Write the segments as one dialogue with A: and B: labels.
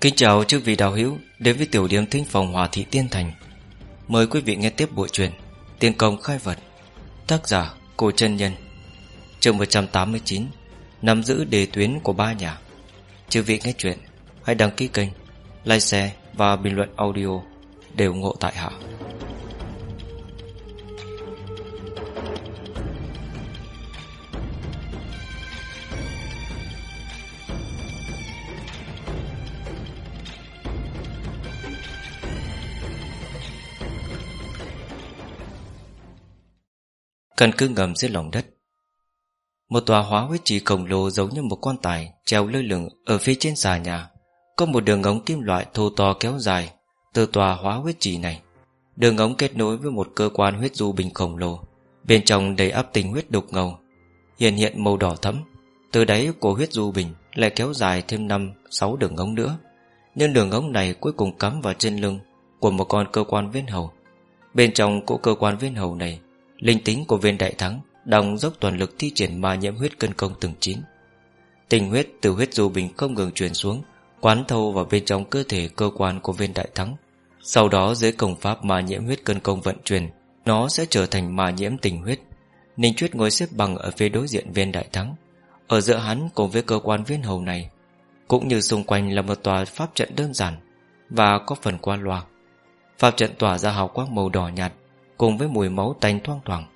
A: Kính chào chư vị đạo hữu đến với tiểu điểm thính phòng Hòa Thị Tiên Thành. Mời quý vị nghe tiếp bộ truyện Tiên công khai vật. Tác giả cổ chân Nhân. Chương 189. Nắm giữ đề tuyến của ba nhà. Chư vị nghe chuyện, hãy đăng ký kênh, like share và bình luận audio đều ủng hộ tại hạ. Căn cứ ngầm dưới lòng đất. Một tòa hóa huyết trì khổng lồ giống như một quan tài Treo lơ lửng ở phía trên xà nhà. Có một đường ống kim loại thô to kéo dài Từ tòa hóa huyết trì này. Đường ống kết nối với một cơ quan huyết du bình khổng lồ, Bên trong đầy áp tình huyết đục ngầu, Hiện hiện màu đỏ thẫm. Từ đáy của huyết du bình Lại kéo dài thêm 5-6 đường ống nữa. Nhưng đường ống này cuối cùng cắm vào trên lưng Của một con cơ quan viên hầu. Bên trong của cơ quan viên hầu này Linh tính của viên đại thắng Đồng dốc toàn lực thi triển ma nhiễm huyết cân công từng chín. Tình huyết từ huyết du bình không ngừng truyền xuống, Quán thâu vào bên trong cơ thể cơ quan của viên đại thắng. Sau đó dưới công pháp ma nhiễm huyết cân công vận chuyển, Nó sẽ trở thành ma nhiễm tình huyết. Ninh Chuyết ngồi xếp bằng ở phía đối diện viên đại thắng, Ở giữa hắn cùng với cơ quan viên hầu này, Cũng như xung quanh là một tòa pháp trận đơn giản Và có phần qua loa. Pháp trận tỏa ra hào quang màu đỏ nhạt Cùng với mùi máu tanh thoang thoảng.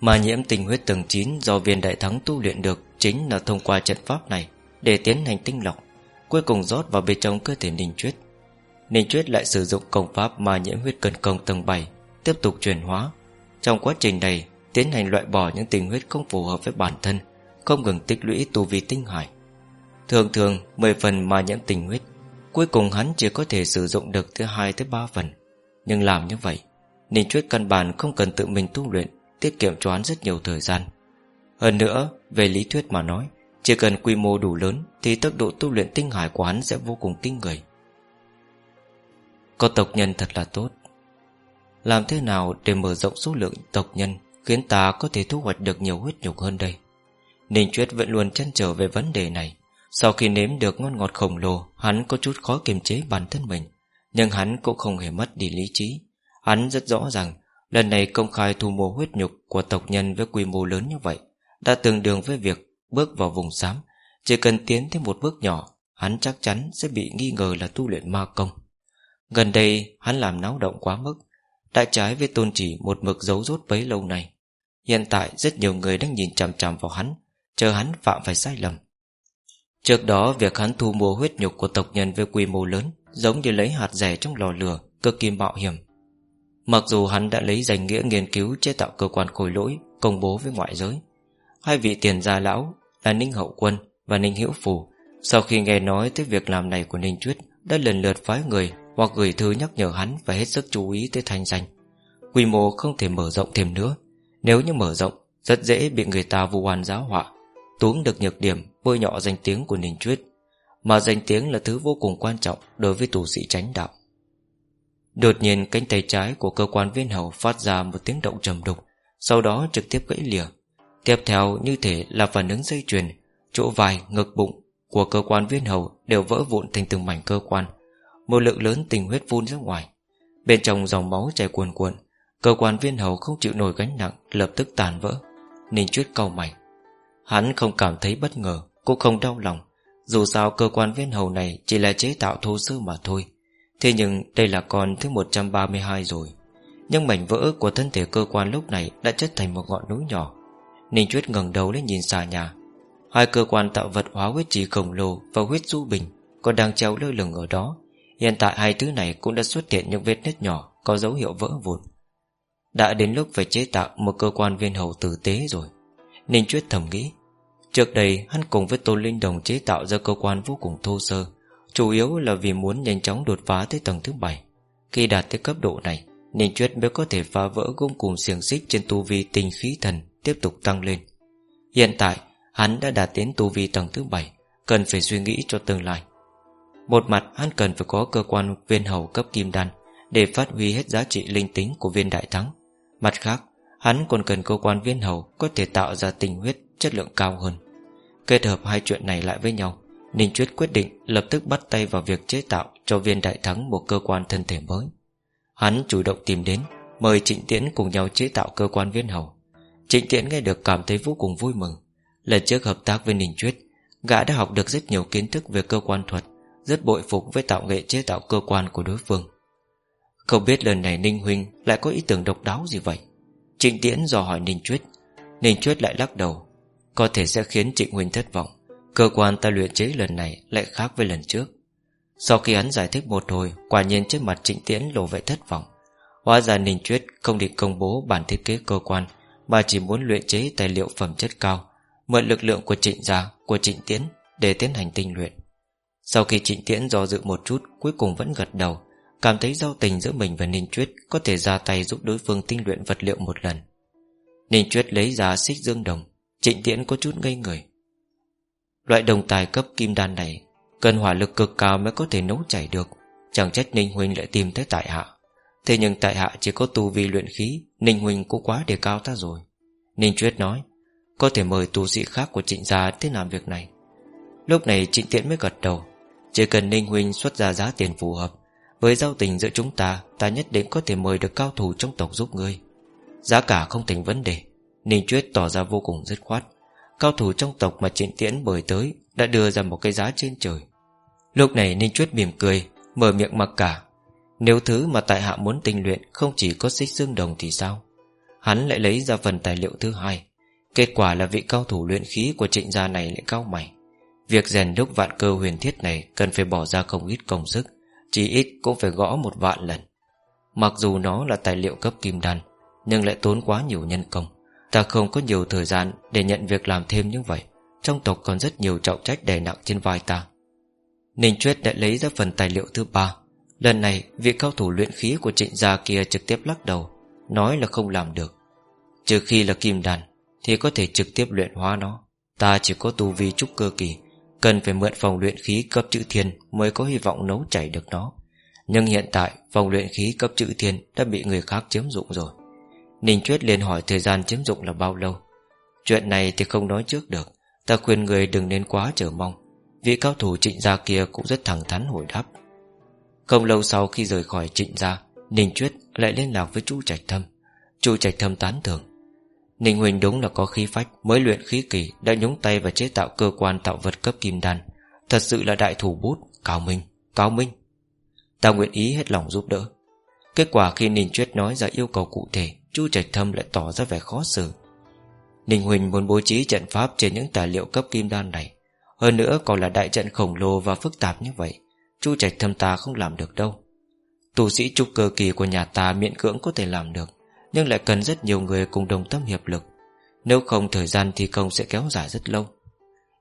A: Mà nhiễm tình huyết tầng 9 Do viên đại thắng tu luyện được Chính là thông qua trận pháp này Để tiến hành tinh lọc, Cuối cùng rót vào bên trong cơ thể Ninh Chuyết Ninh Chuyết lại sử dụng công pháp Ma nhiễm huyết cân công tầng 7 Tiếp tục chuyển hóa. Trong quá trình này, Tiến hành loại bỏ những tình huyết không phù hợp với bản thân, Không ngừng tích lũy tu vi tinh hải. Thường thường 10 phần ma nhiễm tình huyết, Cuối cùng hắn chỉ có thể sử dụng được từ 2 tới 3 phần. Nhưng làm như vậy Ninh Chuyết căn bản không cần tự mình tu luyện, Tiết kiệm cho hắn rất nhiều thời gian. Hơn nữa, về lý thuyết mà nói, Chỉ cần quy mô đủ lớn Thì tốc độ tu luyện tinh hải của hắn sẽ vô cùng kinh người. Có tộc nhân thật là tốt. Làm thế nào để mở rộng số lượng tộc nhân Khiến ta có thể thu hoạch được nhiều huyết nhục hơn đây? Ninh Chuyết vẫn luôn chăn trở về vấn đề này. Sau khi nếm được ngon ngọt khổng lồ, Hắn có chút khó kiềm chế bản thân mình, Nhưng hắn cũng không hề mất đi lý trí. Hắn rất rõ rằng Lần này công khai thu mua huyết nhục Của tộc nhân với quy mô lớn như vậy, Đã tương đương với việc bước vào vùng xám. Chỉ cần tiến thêm một bước nhỏ, Hắn chắc chắn sẽ bị nghi ngờ là tu luyện ma công. Gần đây, hắn làm náo động quá mức Đã trái với tôn chỉ một mực giấu rốt bấy lâu này Hiện tại, rất nhiều người đang nhìn chằm chằm vào hắn, Chờ hắn phạm phải sai lầm. Trước đó, việc hắn thu mua huyết nhục của tộc nhân với quy mô lớn Giống như lấy hạt rẻ trong lò lửa Cực kỳ mạo hiểm. Mặc dù hắn đã lấy danh nghĩa nghiên cứu chế tạo cơ quan khối lỗi, Công bố với ngoại giới, Hai vị tiền gia lão là Ninh Hậu Quân và Ninh Hữu Phù, Sau khi nghe nói tới việc làm này của Ninh Chuyết Đã lần lượt phái người Hoặc gửi thư nhắc nhở hắn Và hết sức chú ý tới thanh danh. Quy mô không thể mở rộng thêm nữa, Nếu như mở rộng, Rất dễ bị người ta vu oan giáo họa Túm được nhược điểm, bôi nhọ danh tiếng của Ninh Chuyết Mà danh tiếng là thứ vô cùng quan trọng Đối với tù sĩ tránh đạo. Đột nhiên cánh tay trái của cơ quan viên hầu phát ra một tiếng động trầm đục Sau đó trực tiếp gãy lìa. Tiếp theo như thể là phản ứng dây chuyền Chỗ vai, ngực bụng của cơ quan viên hầu đều vỡ vụn thành từng mảnh cơ quan Một lượng lớn tình huyết phun ra ngoài. Bên trong dòng máu chảy cuồn cuộn Cơ quan viên hầu không chịu nổi gánh nặng Lập tức tàn vỡ. Ninh chuyết cau mày. Hắn không cảm thấy bất ngờ Cũng không đau lòng Dù sao cơ quan viên hầu này Chỉ là chế tạo thô sơ mà thôi. Thế nhưng đây là con thứ 132 rồi. Nhưng mảnh vỡ của thân thể cơ quan lúc này Đã chất thành một ngọn núi nhỏ. Ninh Chuyết ngẩng đầu lên nhìn xa nhà. Hai cơ quan tạo vật hóa huyết trì khổng lồ Và huyết du bình Còn đang treo lơ lửng ở đó. Hiện tại hai thứ này cũng đã xuất hiện những vết nứt nhỏ Có dấu hiệu vỡ vụn. Đã đến lúc phải chế tạo một cơ quan viên hầu tử tế rồi. Ninh Chuyết thầm nghĩ, Trước đây hắn cùng với Tôn Linh Đồng chế tạo ra cơ quan vô cùng thô sơ. Chủ yếu là vì muốn nhanh chóng đột phá tới tầng thứ 7 Khi đạt tới cấp độ này, Ninh Chuyết mới có thể phá vỡ gông cùng xiềng xích trên tu vi tinh khí thần Tiếp tục tăng lên. Hiện tại, hắn đã đạt đến tu vi tầng thứ 7 Cần phải suy nghĩ cho tương lai. Một mặt, hắn cần phải có cơ quan viên hầu cấp kim đan Để phát huy hết giá trị linh tính của viên đại thắng. Mặt khác, Hắn còn cần cơ quan viên hầu Có thể tạo ra tình huyết chất lượng cao hơn. Kết hợp hai chuyện này lại với nhau Ninh Chuyết quyết định lập tức bắt tay vào việc chế tạo Cho viên đại thắng một cơ quan thân thể mới. Hắn chủ động tìm đến, Mời Trịnh Tiễn cùng nhau chế tạo cơ quan viên hầu. Trịnh Tiễn nghe được cảm thấy vô cùng vui mừng. Lần trước hợp tác với Ninh Chuyết, Gã đã học được rất nhiều kiến thức về cơ quan thuật, Rất bội phục với tạo nghệ chế tạo cơ quan của đối phương. Không biết lần này Ninh Huynh Lại có ý tưởng độc đáo gì vậy? Trịnh Tiễn dò hỏi Ninh Chuyết. Ninh Chuyết lại lắc đầu. Có thể sẽ khiến Trịnh Huynh thất vọng. Cơ quan ta luyện chế lần này lại khác với lần trước. Sau khi hắn giải thích một hồi, Quả nhiên trước mặt Trịnh Tiễn lộ vẻ thất vọng. Hóa ra Ninh Chuyết không định công bố bản thiết kế cơ quan, Mà chỉ muốn luyện chế tài liệu phẩm chất cao, Mượn lực lượng của trịnh gia, Của trịnh Tiễn để tiến hành tinh luyện. Sau khi trịnh Tiễn do dự một chút, Cuối cùng vẫn gật đầu, Cảm thấy giao tình giữa mình và Ninh Chuyết Có thể ra tay giúp đối phương tinh luyện vật liệu một lần. Ninh Chuyết lấy ra xích dương đồng, Trịnh Tiễn có chút ngây người. Loại đồng tài cấp kim đan này, Cần hỏa lực cực cao mới có thể nấu chảy được. Chẳng trách Ninh Huynh lại tìm tới tại hạ. Thế nhưng tại hạ chỉ có tu vi luyện khí, Ninh Huynh cũng quá đề cao ta rồi. Ninh Chuyết nói, Có thể mời tu sĩ khác của trịnh gia tới làm việc này. Lúc này trịnh tiễn mới gật đầu, Chỉ cần Ninh Huynh xuất ra giá tiền phù hợp, Với giao tình giữa chúng ta Ta nhất định có thể mời được cao thủ trong tộc giúp ngươi. Giá cả không thành vấn đề, Ninh Chuyết tỏ ra vô cùng dứt khoát. Cao thủ trong tộc mà trịnh tiễn mời tới Đã đưa ra một cái giá trên trời. Lúc này Ninh Chuyết mỉm cười, Mở miệng mặc cả. Nếu thứ mà tại hạ muốn tinh luyện Không chỉ có xích dương đồng thì sao? Hắn lại lấy ra phần tài liệu thứ hai. Kết quả là vị cao thủ luyện khí Của trịnh gia này lại cao mày. Việc rèn đúc vạn cơ huyền thiết này Cần phải bỏ ra không ít công sức Chỉ ít cũng phải gõ một vạn lần. Mặc dù nó là tài liệu cấp kim đan, Nhưng lại tốn quá nhiều nhân công. Ta không có nhiều thời gian Để nhận việc làm thêm như vậy. Trong tộc còn rất nhiều trọng trách đè nặng trên vai ta. Ninh Chuyết đã lấy ra phần tài liệu thứ ba. Lần này, vị cao thủ luyện khí của trịnh gia kia trực tiếp lắc đầu, Nói là không làm được. Trừ khi là kim đàn, Thì có thể trực tiếp luyện hóa nó. Ta chỉ có tu vi trúc cơ kỳ, Cần phải mượn phòng luyện khí cấp chữ thiên Mới có hy vọng nấu chảy được nó. Nhưng hiện tại, phòng luyện khí cấp chữ thiên Đã bị người khác chiếm dụng rồi. Ninh Chuyết liền hỏi thời gian chiếm dụng là bao lâu? Chuyện này thì không nói trước được Ta khuyên người đừng nên quá chờ mong. Vị cao thủ trịnh gia kia cũng rất thẳng thắn hồi đáp. Không lâu sau khi rời khỏi trịnh gia Ninh Chuyết lại liên lạc với chu Trạch Thâm. Chu Trạch Thâm tán thưởng. Ninh Huỳnh đúng là có khí phách Mới luyện khí kỳ đã nhúng tay và chế tạo cơ quan tạo vật cấp kim đan. Thật sự là đại thủ bút Cao Minh, Cao Minh. Ta nguyện ý hết lòng giúp đỡ. Kết quả khi Ninh Chuyết nói ra yêu cầu cụ thể Chu Trạch Thâm lại tỏ ra vẻ khó xử. Ninh Huỳnh muốn bố trí trận pháp Trên những tài liệu cấp kim đan này. Hơn nữa còn là đại trận khổng lồ và phức tạp như vậy. Chu Trạch Thâm ta không làm được đâu. Tu sĩ trúc cơ kỳ của nhà ta miễn cưỡng có thể làm được, Nhưng lại cần rất nhiều người cùng đồng tâm hiệp lực. Nếu không, thời gian thi công sẽ kéo dài rất lâu.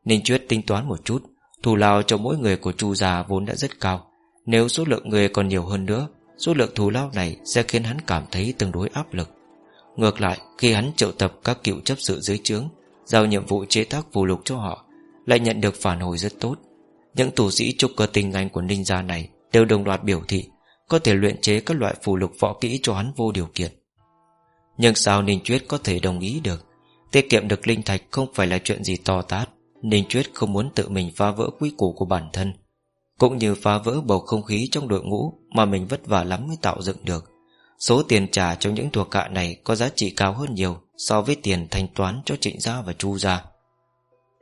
A: Ninh Chuyết tính toán một chút, Thù lao cho mỗi người của Chu già vốn đã rất cao. Nếu số lượng người còn nhiều hơn nữa, Số lượng thù lao này sẽ khiến hắn cảm thấy tương đối áp lực. Ngược lại, khi hắn triệu tập các cựu chấp sự dưới trướng, Giao nhiệm vụ chế tác phù lục cho họ, Lại nhận được phản hồi rất tốt. Những tù sĩ trục cơ tinh anh của ninh gia này Đều đồng loạt biểu thị, Có thể luyện chế các loại phù lục võ kỹ cho hắn vô điều kiện. Nhưng sao Ninh Chuyết có thể đồng ý được? Tiết kiệm được linh thạch không phải là chuyện gì to tát. Ninh Chuyết không muốn tự mình phá vỡ quy củ của bản thân, Cũng như phá vỡ bầu không khí trong đội ngũ Mà mình vất vả lắm mới tạo dựng được. Số tiền trả cho những thuộc hạ này Có giá trị cao hơn nhiều So với tiền thanh toán cho trịnh gia và chu gia.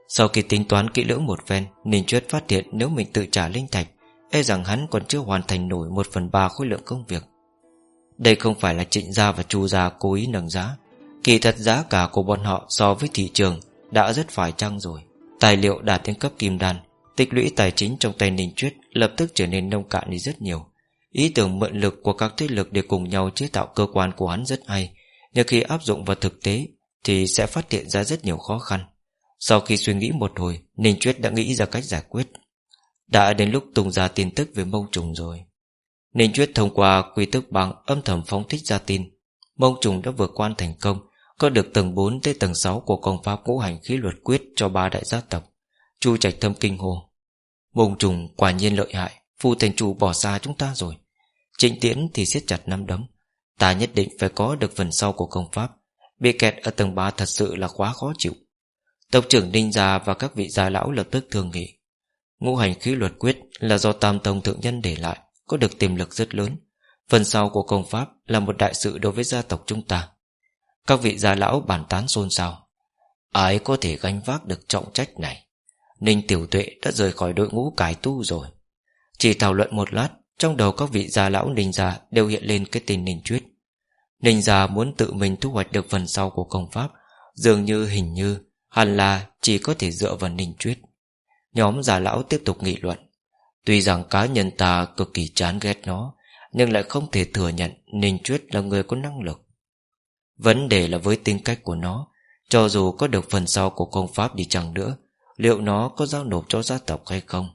A: Sau khi tính toán kỹ lưỡng một phen, Ninh Chuyết phát hiện nếu mình tự trả linh thạch E rằng hắn còn chưa hoàn thành nổi Một phần ba khối lượng công việc. Đây không phải là trịnh gia và chu gia cố ý nâng giá. Kỳ thật giá cả của bọn họ So với thị trường Đã rất phải chăng rồi. Tài liệu đạt đến cấp kim đan, Tích lũy tài chính trong tay Ninh Chuyết Lập tức trở nên nông cạn đi rất nhiều. Ý tưởng mượn lực của các thế lực để cùng nhau chế tạo cơ quan của hắn rất hay, Nhưng khi áp dụng vào thực tế Thì sẽ phát hiện ra rất nhiều khó khăn. Sau khi suy nghĩ một hồi, Ninh Chuyết đã nghĩ ra cách giải quyết. Đã đến lúc tung ra tin tức về mông trùng rồi. Ninh Chuyết thông qua quy tức bằng âm thầm phóng thích ra tin. Mông trùng đã vượt quan thành công, Có được tầng 4 tới tầng 6 của công pháp ngũ hành khí luật quyết cho ba đại gia tộc, Chu trạch thâm kinh hồ Mông trùng quả nhiên lợi hại, Phu thành chủ bỏ xa chúng ta rồi. Trịnh tiễn thì siết chặt năm đấm. Ta nhất định phải có được phần sau của công pháp. Bị kẹt ở tầng 3 thật sự là quá khó chịu. Tộc trưởng Ninh Gia và các vị gia lão lập tức thương nghị. Ngũ hành khí luật quyết là do Tam Tông Thượng Nhân để lại, Có được tiềm lực rất lớn. Phần sau của công pháp là một đại sự đối với gia tộc chúng ta. Các vị gia lão bàn tán xôn xao. Ai có thể gánh vác được trọng trách này? Ninh Tiểu Tuệ đã rời khỏi đội ngũ cải tu rồi. Chỉ thảo luận một lát trong đầu các vị già lão Ninh già Đều hiện lên cái tên Ninh truyết Ninh già muốn tự mình thu hoạch được phần sau của công pháp, Dường như hình như Hẳn là chỉ có thể dựa vào Ninh truyết Nhóm già lão tiếp tục nghị luận. Tuy rằng cá nhân ta cực kỳ chán ghét nó, Nhưng lại không thể thừa nhận Ninh Chuyết là người có năng lực. Vấn đề là với tính cách của nó, Cho dù có được phần sau của công pháp đi chăng nữa, Liệu nó có giao nộp cho gia tộc hay không?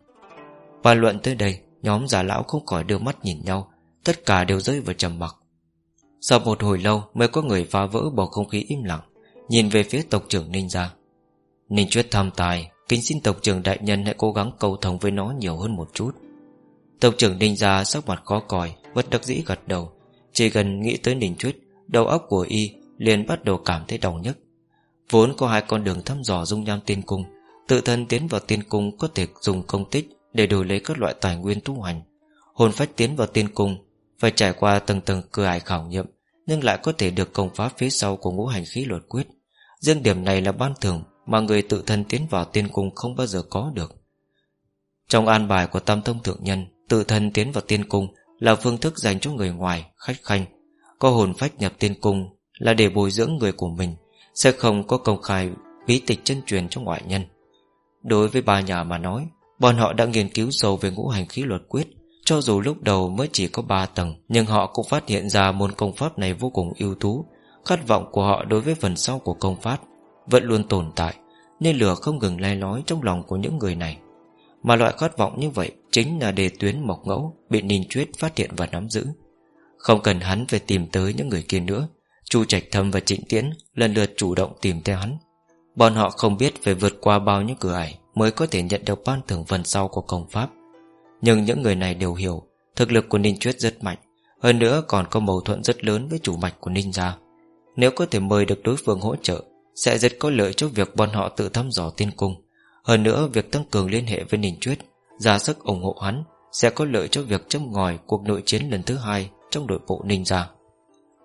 A: Và luận tới đây. Nhóm già lão không khỏi đưa mắt nhìn nhau, Tất cả đều rơi vào trầm mặc. Sau một hồi lâu mới có người phá vỡ bầu không khí im lặng, Nhìn về phía tộc trưởng Ninh gia Ninh Chuyết tham tài, Kính xin tộc trưởng đại nhân hãy cố gắng cầu thông với nó nhiều hơn một chút. Tộc trưởng Ninh gia sắc mặt khó coi, Bất đắc dĩ gật đầu. Chỉ cần nghĩ tới Ninh Chuyết, Đầu óc của y liền bắt đầu cảm thấy đau nhức. Vốn có hai con đường thăm dò dung nham tiên cung, Tự thân tiến vào tiên cung có thể dùng công tích để đổi lấy các loại tài nguyên tu hành. Hồn phách tiến vào tiên cung Phải trải qua tầng tầng cửa ải khảo nghiệm Nhưng lại có thể được công pháp phía sau của ngũ hành khí luật quyết. Riêng điểm này là ban thường Mà người tự thân tiến vào tiên cung không bao giờ có được. Trong an bài của tam thông thượng nhân Tự thân tiến vào tiên cung Là phương thức dành cho người ngoài, khách khanh. Có hồn phách nhập tiên cung Là để bồi dưỡng người của mình Sẽ không có công khai bí tịch chân truyền cho ngoại nhân. Đối với ba nhà mà nói Bọn họ đã nghiên cứu sâu về ngũ hành khí luật quyết, Cho dù lúc đầu mới chỉ có ba tầng, Nhưng họ cũng phát hiện ra môn công pháp này vô cùng ưu tú. Khát vọng của họ đối với phần sau của công pháp Vẫn luôn tồn tại, Nên lửa không ngừng lai lói trong lòng của những người này. Mà loại khát vọng như vậy Chính là đề tuyến mộc ngẫu Bị Ninh Chuyết phát hiện và nắm giữ. Không cần hắn phải tìm tới những người kia nữa, Chu Trạch Thâm và Trịnh Tiễn Lần lượt chủ động tìm theo hắn. Bọn họ không biết phải vượt qua bao nhiêu cửa ải Mới có thể nhận được ban thưởng phần sau của công pháp. Nhưng những người này đều hiểu, Thực lực của Ninh Chuyết rất mạnh, Hơn nữa còn có mâu thuẫn rất lớn với chủ mạch của Ninh gia. Nếu có thể mời được đối phương hỗ trợ, Sẽ rất có lợi cho việc bọn họ tự thăm dò tiên cung. Hơn nữa, việc tăng cường liên hệ với Ninh Chuyết, Ra sức ủng hộ hắn, Sẽ có lợi cho việc châm ngòi cuộc nội chiến lần thứ hai Trong đội bộ Ninh gia.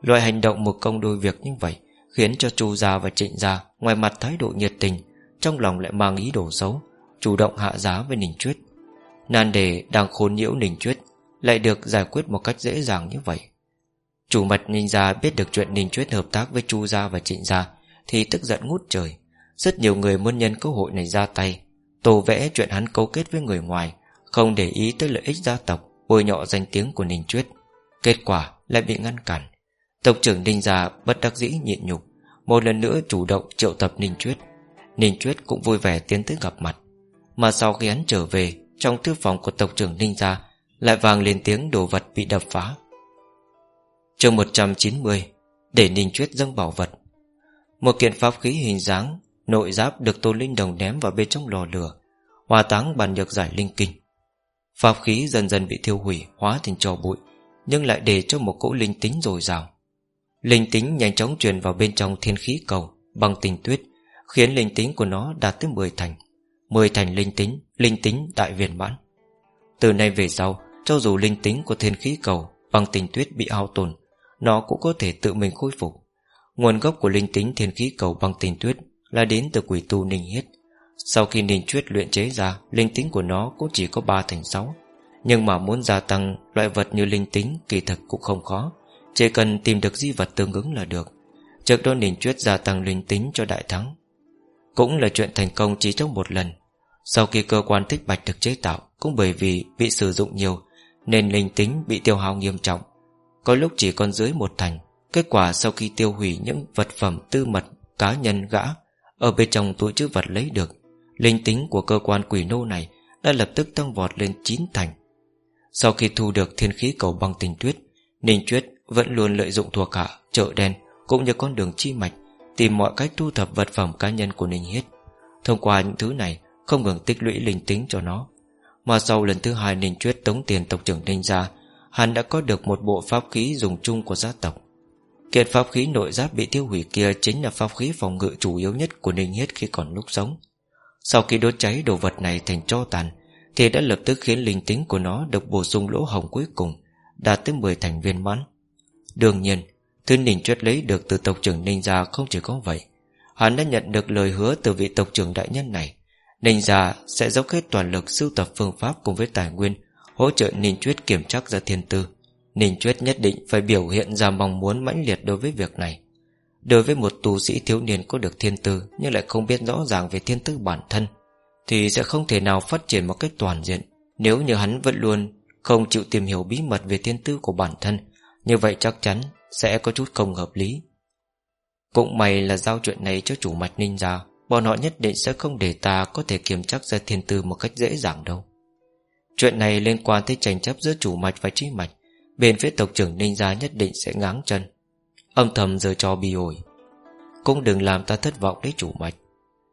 A: Loại hành động một công đôi việc như vậy Khiến cho Chu Gia và Trịnh Gia Ngoài mặt thái độ nhiệt tình trong lòng lại mang ý đồ xấu, Chủ động hạ giá với Ninh Chuyết Nan đề đang khốn nhiễu Ninh Chuyết Lại được giải quyết một cách dễ dàng như vậy. Chủ mật Ninh Gia biết được chuyện Ninh Chuyết hợp tác với Chu Gia và Trịnh Gia Thì tức giận ngút trời. Rất nhiều người muốn nhân cơ hội này ra tay, Tô vẽ chuyện hắn cấu kết với người ngoài, Không để ý tới lợi ích gia tộc, Bôi nhọ danh tiếng của Ninh Chuyết Kết quả lại bị ngăn cản. Tộc trưởng Ninh Gia bất đắc dĩ nhịn nhục, Một lần nữa chủ động triệu tập Ninh Chuyết Ninh Chuyết cũng vui vẻ tiến tới gặp mặt. Mà sau khi hắn trở về, Trong thư phòng của tộc trưởng Ninh Gia, Lại vang lên tiếng đồ vật bị đập phá. Chương 190 Để Ninh Chuyết dâng bảo vật. Một kiện pháp khí hình dáng, Nội giáp được Tô Linh Đồng ném vào bên trong lò lửa Hòa táng bàn nhược giải linh kinh. Pháp khí dần dần bị thiêu hủy, Hóa thành trò bụi, Nhưng lại để cho một cỗ linh tính dồi dào. Linh tính nhanh chóng truyền vào bên trong thiên khí cầu, Bằng tình tuyết. Khiến linh tính của nó đạt tới 10 thành. 10 thành linh tính Linh tính đại viên mãn. Từ nay về sau, Cho dù linh tính của thiên khí cầu Bằng tình tuyết bị hao tổn, Nó cũng có thể tự mình khôi phục. Nguồn gốc của linh tính thiên khí cầu bằng tình tuyết Là đến từ quỷ tu Ninh Hiết. Sau khi Ninh Chuyết luyện chế ra, Linh tính của nó cũng chỉ có 3 thành 6 Nhưng mà muốn gia tăng Loại vật như linh tính kỳ thực cũng không khó. Chỉ cần tìm được di vật tương ứng là được. Trước đó Ninh Chuyết gia tăng linh tính cho đại thắng cũng là chuyện thành công chỉ trong một lần. Sau khi cơ quan tích bạch được chế tạo Cũng bởi vì bị sử dụng nhiều Nên linh tính bị tiêu hao nghiêm trọng. Có lúc chỉ còn dưới một thành Kết quả sau khi tiêu hủy những vật phẩm tư mật Cá nhân gã Ở bên trong túi chữ vật lấy được Linh tính của cơ quan quỷ nô này Đã lập tức tăng vọt lên 9 thành. Sau khi thu được thiên khí cầu băng tình tuyết Ninh Chuyết vẫn luôn lợi dụng thuộc hạ, chợ đen cũng như con đường chi mạch tìm mọi cách thu thập vật phẩm cá nhân của Ninh Hiết. Thông qua những thứ này không ngừng tích lũy linh tính cho nó. Mà sau lần thứ hai Ninh Chuyết tống tiền tộc trưởng Ninh ra, hắn đã có được một bộ pháp khí dùng chung của gia tộc. Kiện pháp khí nội giáp bị tiêu hủy kia chính là pháp khí phòng ngự chủ yếu nhất của Ninh Hiết khi còn lúc sống. Sau khi đốt cháy đồ vật này thành cho tàn, Thì đã lập tức khiến linh tính của nó Được bổ sung lỗ hồng cuối cùng Đạt tới 10 thành viên mãn Đương nhiên Thứ Ninh Chuyết lấy được từ tộc trưởng Ninh Gia không chỉ có vậy, Hắn đã nhận được lời hứa từ vị tộc trưởng đại nhân này. Ninh Gia sẽ dốc hết toàn lực sưu tập phương pháp cùng với tài nguyên, Hỗ trợ Ninh Chuyết kiểm trắc ra thiên tư. Ninh Chuyết nhất định phải biểu hiện ra mong muốn mãnh liệt đối với việc này. Đối với một tu sĩ thiếu niên có được thiên tư Nhưng lại không biết rõ ràng về thiên tư bản thân, Thì sẽ không thể nào phát triển một cách toàn diện. Nếu như hắn vẫn luôn không chịu tìm hiểu bí mật về thiên tư của bản thân, Như vậy chắc chắn sẽ có chút không hợp lý. Cũng may là giao chuyện này cho chủ mạch ninh ra Bọn họ nhất định sẽ không để ta có thể kiểm chắc ra thiên tư một cách dễ dàng đâu. Chuyện này liên quan tới tranh chấp giữa chủ mạch và trí mạch, Bên phía tộc trưởng ninh gia nhất định sẽ ngáng chân. Âm thầm giờ cho bi ổi. Cũng đừng làm ta thất vọng đấy chủ mạch.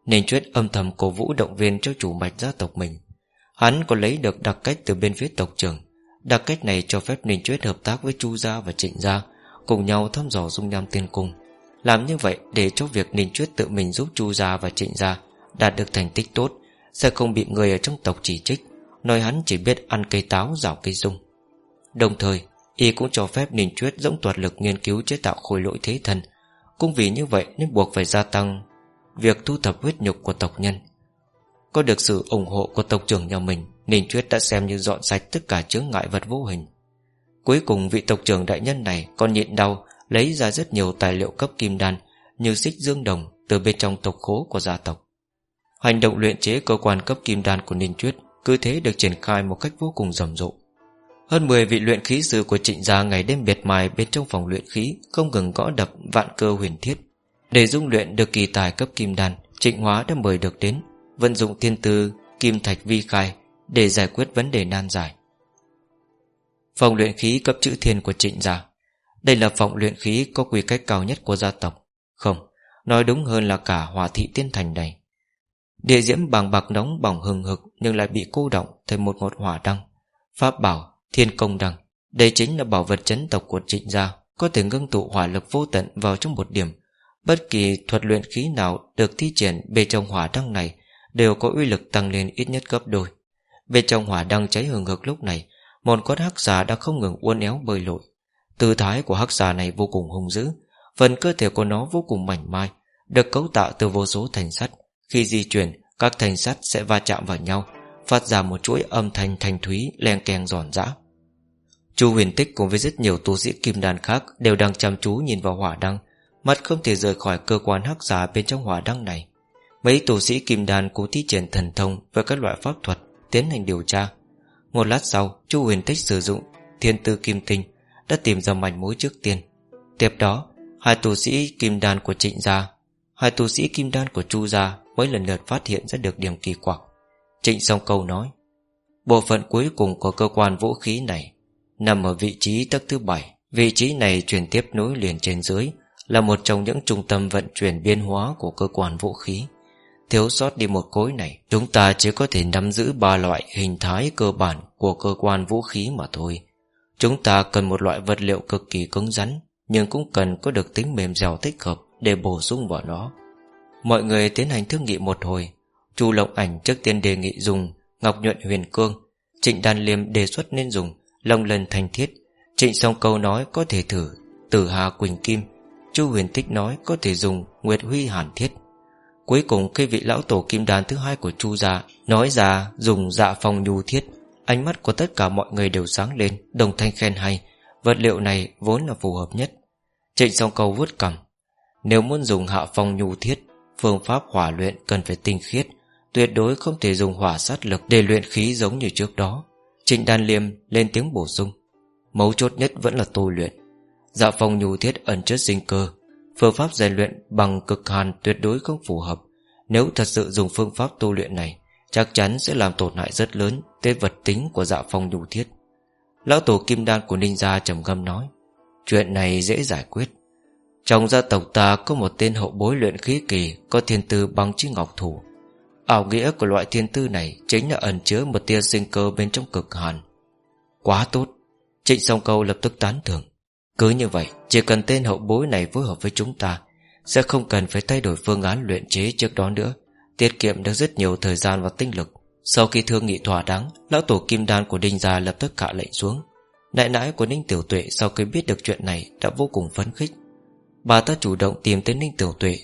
A: Nên chuyết âm thầm cổ vũ động viên cho chủ mạch gia tộc mình. Hắn có lấy được đặc cách từ bên phía tộc trưởng. Đặc cách này cho phép Ninh Chuyết hợp tác với Chu Gia và Trịnh Gia. Cùng nhau thăm dò dung nham tiên cung. Làm như vậy để cho việc Ninh Chuyết tự mình giúp Chu Gia và Trịnh Gia Đạt được thành tích tốt, Sẽ không bị người ở trong tộc chỉ trích, Nói hắn chỉ biết ăn cây táo, rào cây dung Đồng thời, Y cũng cho phép Ninh Chuyết dũng toàn lực nghiên cứu chế tạo khối lỗi thế thân Cũng vì như vậy nên buộc phải gia tăng Việc thu thập huyết nhục của tộc nhân. Có được sự ủng hộ của tộc trưởng nhà mình, Ninh Chuyết đã xem như dọn sạch tất cả chướng ngại vật vô hình. Cuối cùng vị tộc trưởng đại nhân này Còn nhịn đau, Lấy ra rất nhiều tài liệu cấp kim đan Như xích dương đồng Từ bên trong tộc khố của gia tộc. Hành động luyện chế cơ quan cấp kim đan của Ninh Chuyết Cứ thế được triển khai một cách vô cùng rầm rộ. Hơn 10 vị luyện khí sư của trịnh gia ngày đêm biệt mài bên trong phòng luyện khí Không ngừng gõ đập vạn cơ huyền thiết. Để dung luyện được kỳ tài cấp kim đan, Trịnh hóa đã mời được đến Vận dụng thiên tư, kim thạch vi khai Để giải quyết vấn đề nan giải. Phòng luyện khí cấp chữ thiên của trịnh gia. Đây là phòng luyện khí có quy cách cao nhất của gia tộc. Không, nói đúng hơn là cả hòa thị tiên thành này Địa diễm bằng bạc nóng bỏng hừng hực Nhưng lại bị cô động thành một ngọn hỏa đăng. Pháp bảo Thiên công đăng. Đây chính là bảo vật chấn tộc của trịnh gia Có thể ngưng tụ hỏa lực vô tận vào trong một điểm. Bất kỳ thuật luyện khí nào Được thi triển bên trong hỏa đăng này Đều có uy lực tăng lên ít nhất gấp đôi. Bên trong hỏa đăng cháy hừng hực lúc này một con hắc xà đã không ngừng uốn éo bơi lội. Tư thái của hắc xà này vô cùng hung dữ, Phần cơ thể của nó vô cùng mảnh mai, Được cấu tạo từ vô số thành sắt. Khi di chuyển, Các thành sắt sẽ va chạm vào nhau, Phát ra một chuỗi âm thanh thanh thúy Len keng giòn giã. Chu huyền tích cùng với rất nhiều tu sĩ kim đàn khác Đều đang chăm chú nhìn vào hỏa đăng Mắt không thể rời khỏi cơ quan hắc giả bên trong hỏa đăng này. Mấy tu sĩ kim đàn cố thi triển thần thông Và các loại pháp thuật Tiến hành điều tra. Một lát sau, Chu huyền tích sử dụng thiên tư kim tinh Đã tìm ra mảnh mối trước tiên. Tiếp đó, Hai tu sĩ kim đan của trịnh gia, Hai tu sĩ kim đan của chu gia Mới lần lượt phát hiện ra được điểm kỳ quặc. Trịnh song câu nói, Bộ phận cuối cùng của cơ quan vũ khí này Nằm ở vị trí tấc thứ bảy. Vị trí này truyền tiếp nối liền trên dưới Là một trong những trung tâm vận chuyển biên hóa Của cơ quan vũ khí. Thiếu sót đi một khối này, Chúng ta chỉ có thể nắm giữ ba loại hình thái cơ bản Của cơ quan vũ khí mà thôi. Chúng ta cần một loại vật liệu cực kỳ cứng rắn, Nhưng cũng cần có được tính mềm dẻo thích hợp Để bổ sung vào nó. Mọi người tiến hành thương nghị một hồi. Chu Lộng Ảnh trước tiên đề nghị dùng Ngọc nhuận huyền cương, Trịnh Đan Liêm đề xuất nên dùng Long lần thành thiết. Trịnh song câu nói có thể thử, Tử Hà Quỳnh Kim, Chu huyền tích nói có thể dùng Nguyệt Huy Hàn Thiết. Cuối cùng khi vị lão tổ kim đàn thứ hai của Chu gia Nói ra, dùng dạ phong nhu thiết. Ánh mắt của tất cả mọi người đều sáng lên, Đồng thanh khen hay. Vật liệu này vốn là phù hợp nhất. Trịnh song câu vuốt cằm, Nếu muốn dùng hạ phong nhu thiết, Phương pháp hỏa luyện cần phải tinh khiết, Tuyệt đối không thể dùng hỏa sát lực Để luyện khí giống như trước đó. Trịnh Đan Liêm lên tiếng bổ sung, Mấu chốt nhất vẫn là tu luyện. Dạ phong nhu thiết ẩn chất sinh cơ Phương pháp rèn luyện bằng cực hàn tuyệt đối không phù hợp. Nếu thật sự dùng phương pháp tu luyện này, Chắc chắn sẽ làm tổn hại rất lớn Tới vật tính của dạ phong nhu thiết. Lão tổ kim đan của ninh gia trầm ngâm nói, Chuyện này dễ giải quyết. Trong gia tộc ta có một tên hậu bối luyện khí kỳ Có thiên tư bằng chiếc ngọc thủ. Ảo nghĩa của loại thiên tư này Chính là ẩn chứa một tia sinh cơ bên trong cực hàn. Quá tốt. Trịnh song câu lập tức tán thưởng cứ như vậy, Chỉ cần tên hậu bối này phối hợp với chúng ta, Sẽ không cần phải thay đổi phương án luyện chế trước đó nữa. Tiết kiệm được rất nhiều thời gian và tinh lực. Sau khi thương nghị thỏa đáng, Lão tổ kim đan của Đinh Gia lập tức hạ lệnh xuống. Đại nãi của Ninh Tiểu Tuệ Sau khi biết được chuyện này đã vô cùng phấn khích. Bà ta chủ động tìm tới Ninh Tiểu Tuệ.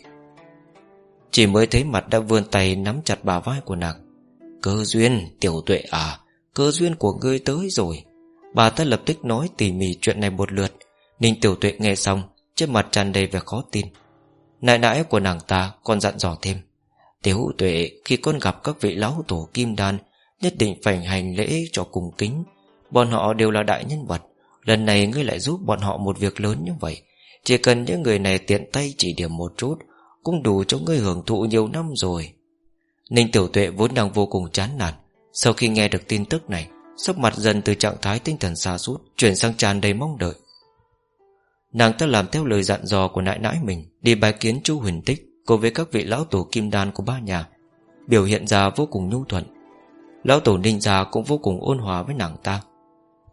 A: Chỉ mới thấy mặt đã vươn tay Nắm chặt bà vai của nàng. Cơ duyên, Tiểu Tuệ à Cơ duyên của ngươi tới rồi. Bà ta lập tức nói tỉ mỉ chuyện này một lượt. Ninh Tiểu Tuệ nghe xong, Trên mặt tràn đầy vẻ khó tin. Nại nãi của nàng ta còn dặn dò thêm. Tiểu Tuệ, khi con gặp các vị lão tổ kim đan, Nhất định phải hành lễ cho cùng kính. Bọn họ đều là đại nhân vật, Lần này ngươi lại giúp bọn họ một việc lớn như vậy. Chỉ cần những người này tiện tay chỉ điểm một chút, Cũng đủ cho ngươi hưởng thụ nhiều năm rồi. Ninh Tiểu Tuệ vốn đang vô cùng chán nản, Sau khi nghe được tin tức này, Sắc mặt dần từ trạng thái tinh thần xa sút Chuyển sang tràn đầy mong đợi. Nàng ta làm theo lời dặn dò của nại nãi mình, Đi bài kiến chu huyền tích Cùng với các vị lão tổ kim đan của ba nhà. Biểu hiện ra vô cùng nhu thuận. Lão tổ ninh gia cũng vô cùng ôn hòa với nàng ta.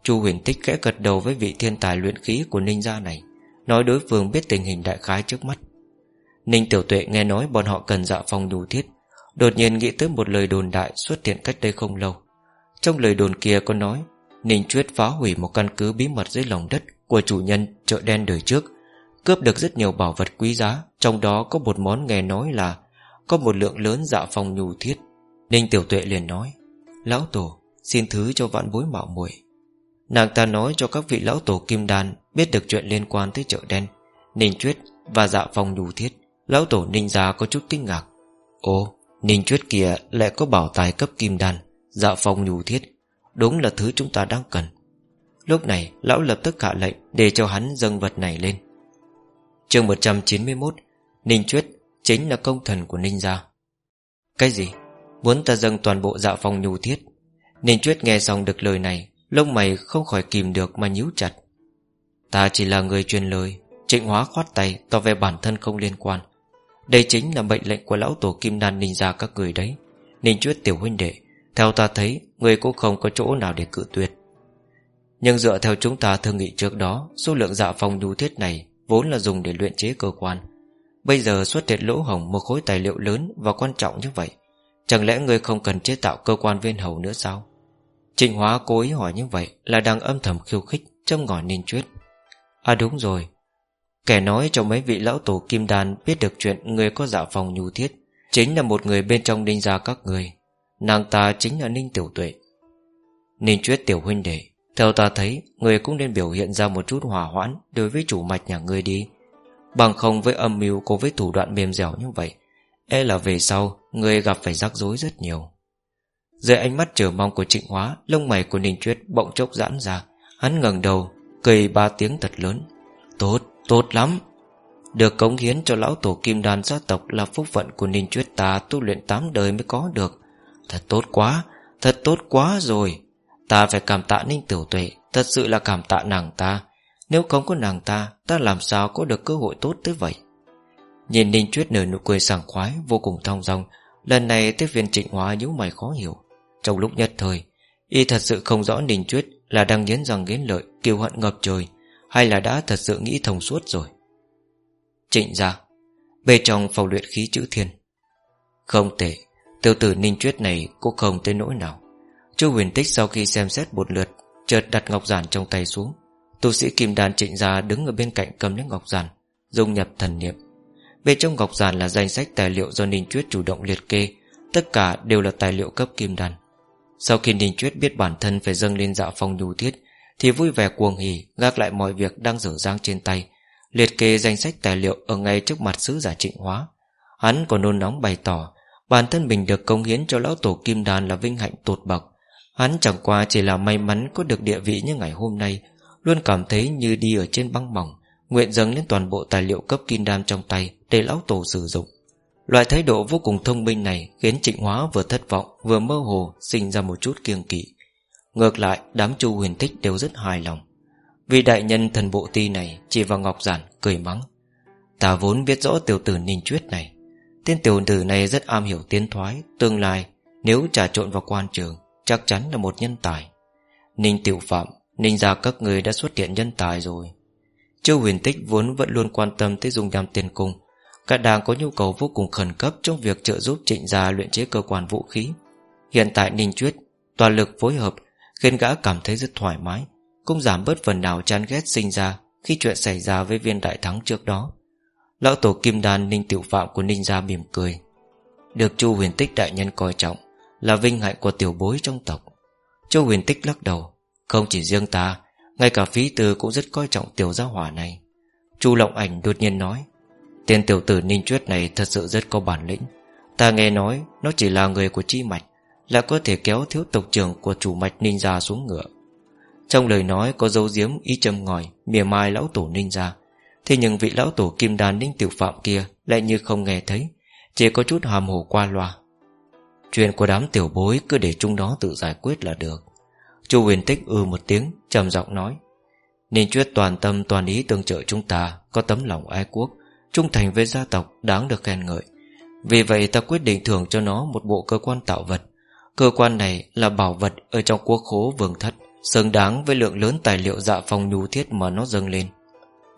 A: Chu huyền tích khẽ gật đầu với vị thiên tài luyện khí của ninh gia này, Nói đối phương biết tình hình đại khái trước mắt. Ninh tiểu tuệ nghe nói bọn họ cần dạ phòng đủ thiết, Đột nhiên nghĩ tới một lời đồn đại xuất hiện cách đây không lâu. Trong lời đồn kia có nói, Ninh Chuyết phá hủy một căn cứ bí mật dưới lòng đất của chủ nhân chợ đen đời trước, Cướp được rất nhiều bảo vật quý giá, Trong đó có một món nghe nói là Có một lượng lớn dạ phòng nhu thiết. Ninh Tiểu Tuệ liền nói, Lão Tổ, xin thứ cho vạn bối mạo muội. Nàng ta nói cho các vị lão tổ kim đan Biết được chuyện liên quan tới chợ đen, Ninh Chuyết và dạ phòng nhu thiết. Lão tổ Ninh Gia có chút kinh ngạc. Ồ, Ninh Chuyết kia lại có bảo tài cấp kim đan Dạ phòng nhu thiết. Đúng là thứ chúng ta đang cần. Lúc này, lão lập tức hạ lệnh Để cho hắn dâng vật này lên. Chương 191 Ninh Chuyết chính là công thần của Ninh Gia. Cái gì? Muốn ta dâng toàn bộ dạ phòng nhu thiết? Ninh Chuyết nghe xong được lời này, Lông mày không khỏi kìm được mà nhíu chặt. Ta chỉ là người truyền lời, Trịnh hóa khoát tay tỏ về bản thân không liên quan. Đây chính là mệnh lệnh của lão tổ Kim Đan Ninh Gia các người đấy. Ninh Chuyết tiểu huynh đệ, Theo ta thấy, Người cũng không có chỗ nào để cự tuyệt. Nhưng dựa theo chúng ta thương nghị trước đó, Số lượng dạ phòng nhu thiết này Vốn là dùng để luyện chế cơ quan. Bây giờ xuất hiện lỗ hổng một khối tài liệu lớn Và quan trọng như vậy, Chẳng lẽ người không cần chế tạo cơ quan viên hầu nữa sao? Trịnh hóa cố ý hỏi như vậy Là đang âm thầm khiêu khích Trong ngòi ninh chuyết. À đúng rồi, Kẻ nói cho mấy vị lão tổ kim đàn Biết được chuyện người có dạ phòng nhu thiết Chính là một người bên trong ninh gia các người. Nàng ta chính là ninh tiểu tuệ. Ninh chuyết tiểu huynh đệ theo ta thấy Người cũng nên biểu hiện ra một chút hòa hoãn Đối với chủ mạch nhà người đi. Bằng không với âm mưu cùng với thủ đoạn mềm dẻo như vậy E là về sau Người gặp phải rắc rối rất nhiều. Dưới ánh mắt chờ mong của trịnh hóa Lông mày của Ninh Chuyết bỗng chốc giãn ra. Hắn ngẩng đầu Cười ba tiếng thật lớn. Tốt, tốt lắm. Được cống hiến cho lão tổ kim Đan gia tộc Là phúc phận của Ninh Chuyết ta Tu luyện tám đời mới có được. Thật tốt quá, thật tốt quá rồi. Ta phải cảm tạ Ninh Tiểu Tuệ, Thật sự là cảm tạ nàng ta. Nếu không có nàng ta Ta làm sao có được cơ hội tốt tới vậy? Nhìn Ninh Chuyết nở nụ cười sảng khoái, Vô cùng thong dong. Lần này tiếp viên trịnh hóa nhíu mày khó hiểu. Trong lúc nhất thời, Y thật sự không rõ Ninh Chuyết Là đang nghiến rằng nghiến lợi, kiêu hận ngập trời, Hay là đã thật sự nghĩ thông suốt rồi. Trịnh ra Bề trong phòng luyện khí chữ thiên. Không tệ Tiêu tử Ninh Chuyết này cũng không tới nỗi nào. Chu huyền tích sau khi xem xét một lượt, Chợt đặt ngọc giản trong tay xuống. Tu sĩ kim đàn trịnh gia đứng ở bên cạnh cầm lấy ngọc giản, Dung nhập thần niệm. Bên trong ngọc giản là danh sách tài liệu do Ninh Chuyết chủ động liệt kê, Tất cả đều là tài liệu cấp kim đàn Sau khi Ninh Chuyết biết bản thân phải dâng lên dạ phong nhu thiết, Thì vui vẻ cuồng hỉ, Gác lại mọi việc đang dở dang trên tay, Liệt kê danh sách tài liệu Ở ngay trước mặt sứ giả trịnh hóa. Hắn còn nôn nóng bày tỏ, Bản thân mình được công hiến cho lão tổ kim đàn là vinh hạnh tột bậc. Hắn chẳng qua chỉ là may mắn có được địa vị như ngày hôm nay, Luôn cảm thấy như đi ở trên băng mỏng, Nguyện dâng lên toàn bộ tài liệu cấp kim đam trong tay Để lão tổ sử dụng. Loại thái độ vô cùng thông minh này Khiến trịnh hóa vừa thất vọng, Vừa mơ hồ, sinh ra một chút kiêng kỵ. Ngược lại, đám chu huyền thích đều rất hài lòng. Vì đại nhân thần bộ ti này Chỉ vào ngọc giản, cười mắng. Ta vốn biết rõ tiểu tử ninh chuyết này. Tên tiểu tử này rất am hiểu tiến thoái, Tương lai, nếu trà trộn vào quan trường Chắc chắn là một nhân tài. Ninh tiểu phạm, Ninh gia các người đã xuất hiện nhân tài rồi. Châu huyền tích vốn vẫn luôn quan tâm tới dùng đàm tiền cung. Cả đảng có nhu cầu vô cùng khẩn cấp Trong việc trợ giúp trịnh gia luyện chế cơ quan vũ khí. Hiện tại Ninh Chuyết Toàn lực phối hợp, Khiến gã cảm thấy rất thoải mái, Cũng giảm bớt phần nào chán ghét sinh ra Khi chuyện xảy ra với viên đại thắng trước đó. Lão tổ kim đan ninh tiểu phạm của ninh gia mỉm cười. Được chu huyền tích đại nhân coi trọng là vinh hạnh của tiểu bối trong tộc. Châu huyền tích lắc đầu, Không chỉ riêng ta, Ngay cả phí tư cũng rất coi trọng tiểu gia hỏa này. Chu lộng ảnh đột nhiên nói, Tên tiểu tử ninh truyết này thật sự rất có bản lĩnh. Ta nghe nói, Nó chỉ là người của chi mạch Là có thể kéo thiếu tộc trưởng của chủ mạch ninh gia xuống ngựa. Trong lời nói có dấu diếm ý châm ngòi, Mỉa mai lão tổ ninh gia. Thế nhưng vị lão tổ kim đàn ninh tiểu phạm kia Lại như không nghe thấy, Chỉ có chút hàm hồ qua loa. Chuyện của đám tiểu bối cứ để chúng nó tự giải quyết là được. Chu huyền tích ư một tiếng, trầm giọng nói Ninh chuyết toàn tâm, toàn ý tương trợ chúng ta, Có tấm lòng ai quốc, Trung thành với gia tộc, đáng được khen ngợi. Vì vậy ta quyết định thưởng cho nó Một bộ cơ quan tạo vật. Cơ quan này là bảo vật ở trong quốc khố vương thất, Xứng đáng với lượng lớn tài liệu dạ phòng nhu thiết mà nó dâng lên.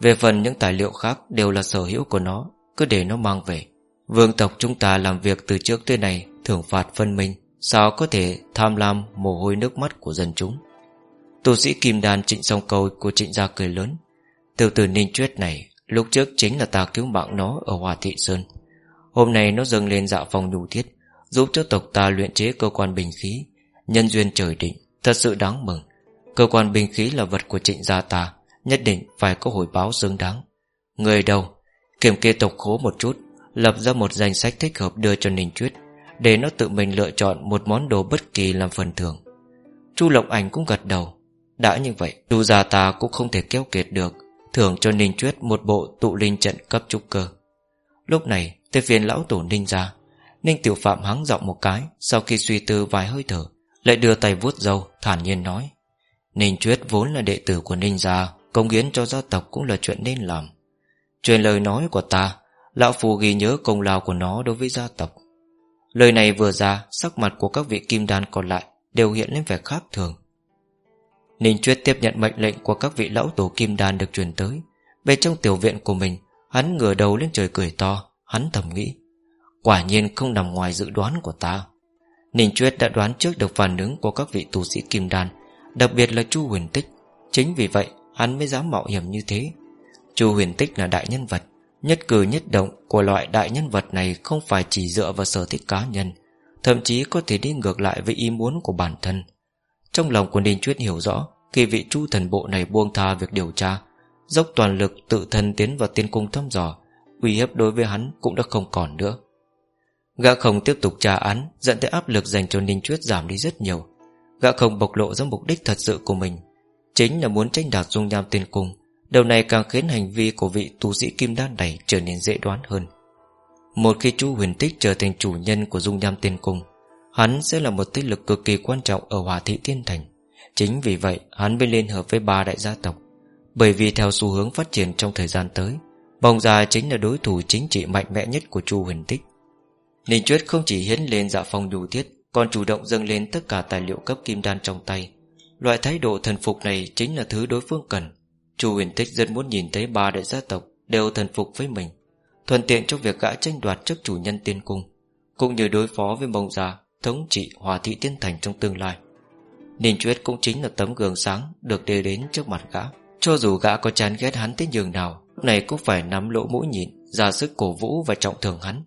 A: Về phần những tài liệu khác Đều là sở hữu của nó, Cứ để nó mang về. Vương tộc chúng ta làm việc từ trước tới nay Thưởng phạt phân minh, Sao có thể tham lam mồ hôi nước mắt của dân chúng? Tu sĩ Kim Đan trịnh song câu của trịnh gia cười lớn. Tiểu tử Ninh truyết này, Lúc trước chính là ta cứu mạng nó Ở Hòa Thị Sơn. Hôm nay nó dâng lên dạ phòng nhu thiết, Giúp cho tộc ta luyện chế cơ quan bình khí, Nhân duyên trời định, Thật sự đáng mừng. Cơ quan bình khí là vật của trịnh gia ta, Nhất định phải có hồi báo xứng đáng. Người đâu? Kiểm kê tộc khố một chút. Lập ra một danh sách thích hợp đưa cho Ninh Chuyết Để nó tự mình lựa chọn Một món đồ bất kỳ làm phần thưởng. Chu Lộc Ảnh cũng gật đầu. Đã như vậy Chu gia ta cũng không thể kéo kiệt được, Thưởng cho Ninh Chuyết một bộ tụ linh trận cấp trúc cơ. Lúc này Tới phiên lão tổ Ninh ra. Ninh Tiểu Phạm hắng giọng một cái, Sau khi suy tư vài hơi thở, Lại đưa tay vuốt dâu thản nhiên nói. Ninh Chuyết vốn là đệ tử của Ninh gia, Công hiến cho gia tộc cũng là chuyện nên làm. Truyền lời nói của ta Lão Phu ghi nhớ công lao của nó đối với gia tộc. Lời này vừa ra, Sắc mặt của các vị kim đan còn lại Đều hiện lên vẻ khác thường. Ninh Chuyết tiếp nhận mệnh lệnh của các vị lão tổ kim đan được truyền tới. Về trong tiểu viện của mình, Hắn ngửa đầu lên trời cười to, Hắn thầm nghĩ, Quả nhiên không nằm ngoài dự đoán của ta. Ninh Chuyết đã đoán trước được phản ứng của các vị tu sĩ kim đan, Đặc biệt là Chu Huyền Tích. Chính vì vậy, hắn mới dám mạo hiểm như thế. Chu Huyền Tích là đại nhân vật Nhất cử nhất động của loại đại nhân vật này Không phải chỉ dựa vào sở thích cá nhân, Thậm chí có thể đi ngược lại với ý muốn của bản thân. Trong lòng của Ninh Chuyết hiểu rõ, Khi vị chu thần bộ này buông tha việc điều tra, Dốc toàn lực tự thân tiến vào tiên cung thăm dò, Uy hiếp đối với hắn cũng đã không còn nữa. Gã không tiếp tục tra án, Dẫn tới áp lực dành cho Ninh Chuyết giảm đi rất nhiều. Gã không bộc lộ ra mục đích thật sự của mình, Chính là muốn tranh đạt dung nham tiên cung Điều này càng khiến hành vi của vị tu sĩ kim đan này trở nên dễ đoán hơn. Một khi chu huyền tích trở thành chủ nhân của dung nham tiên cung, Hắn sẽ là một thế lực cực kỳ quan trọng ở Hòa Thị Tiên Thành. Chính vì vậy, hắn mới liên hợp với ba đại gia tộc. Bởi vì theo xu hướng phát triển trong thời gian tới Bồng già chính là đối thủ chính trị mạnh mẽ nhất của chu huyền tích. Ninh Chuyết không chỉ hiến lên dạ phong đủ thiết, Còn chủ động dâng lên tất cả tài liệu cấp kim đan trong tay. Loại thái độ thần phục này chính là thứ đối phương cần. Chu huyền tích rất muốn nhìn thấy ba đại gia tộc Đều thần phục với mình, Thuận tiện trong việc gã tranh đoạt chức chủ nhân tiên cung, Cũng như đối phó với mông già Thống trị hòa thị tiên thành trong tương lai. Ninh Chuyết cũng chính là tấm gương sáng Được đề đến trước mặt gã. Cho dù gã có chán ghét hắn tới nhường nào, Lúc này cũng phải nắm lỗ mũi nhịn, ra sức cổ vũ và trọng thưởng hắn.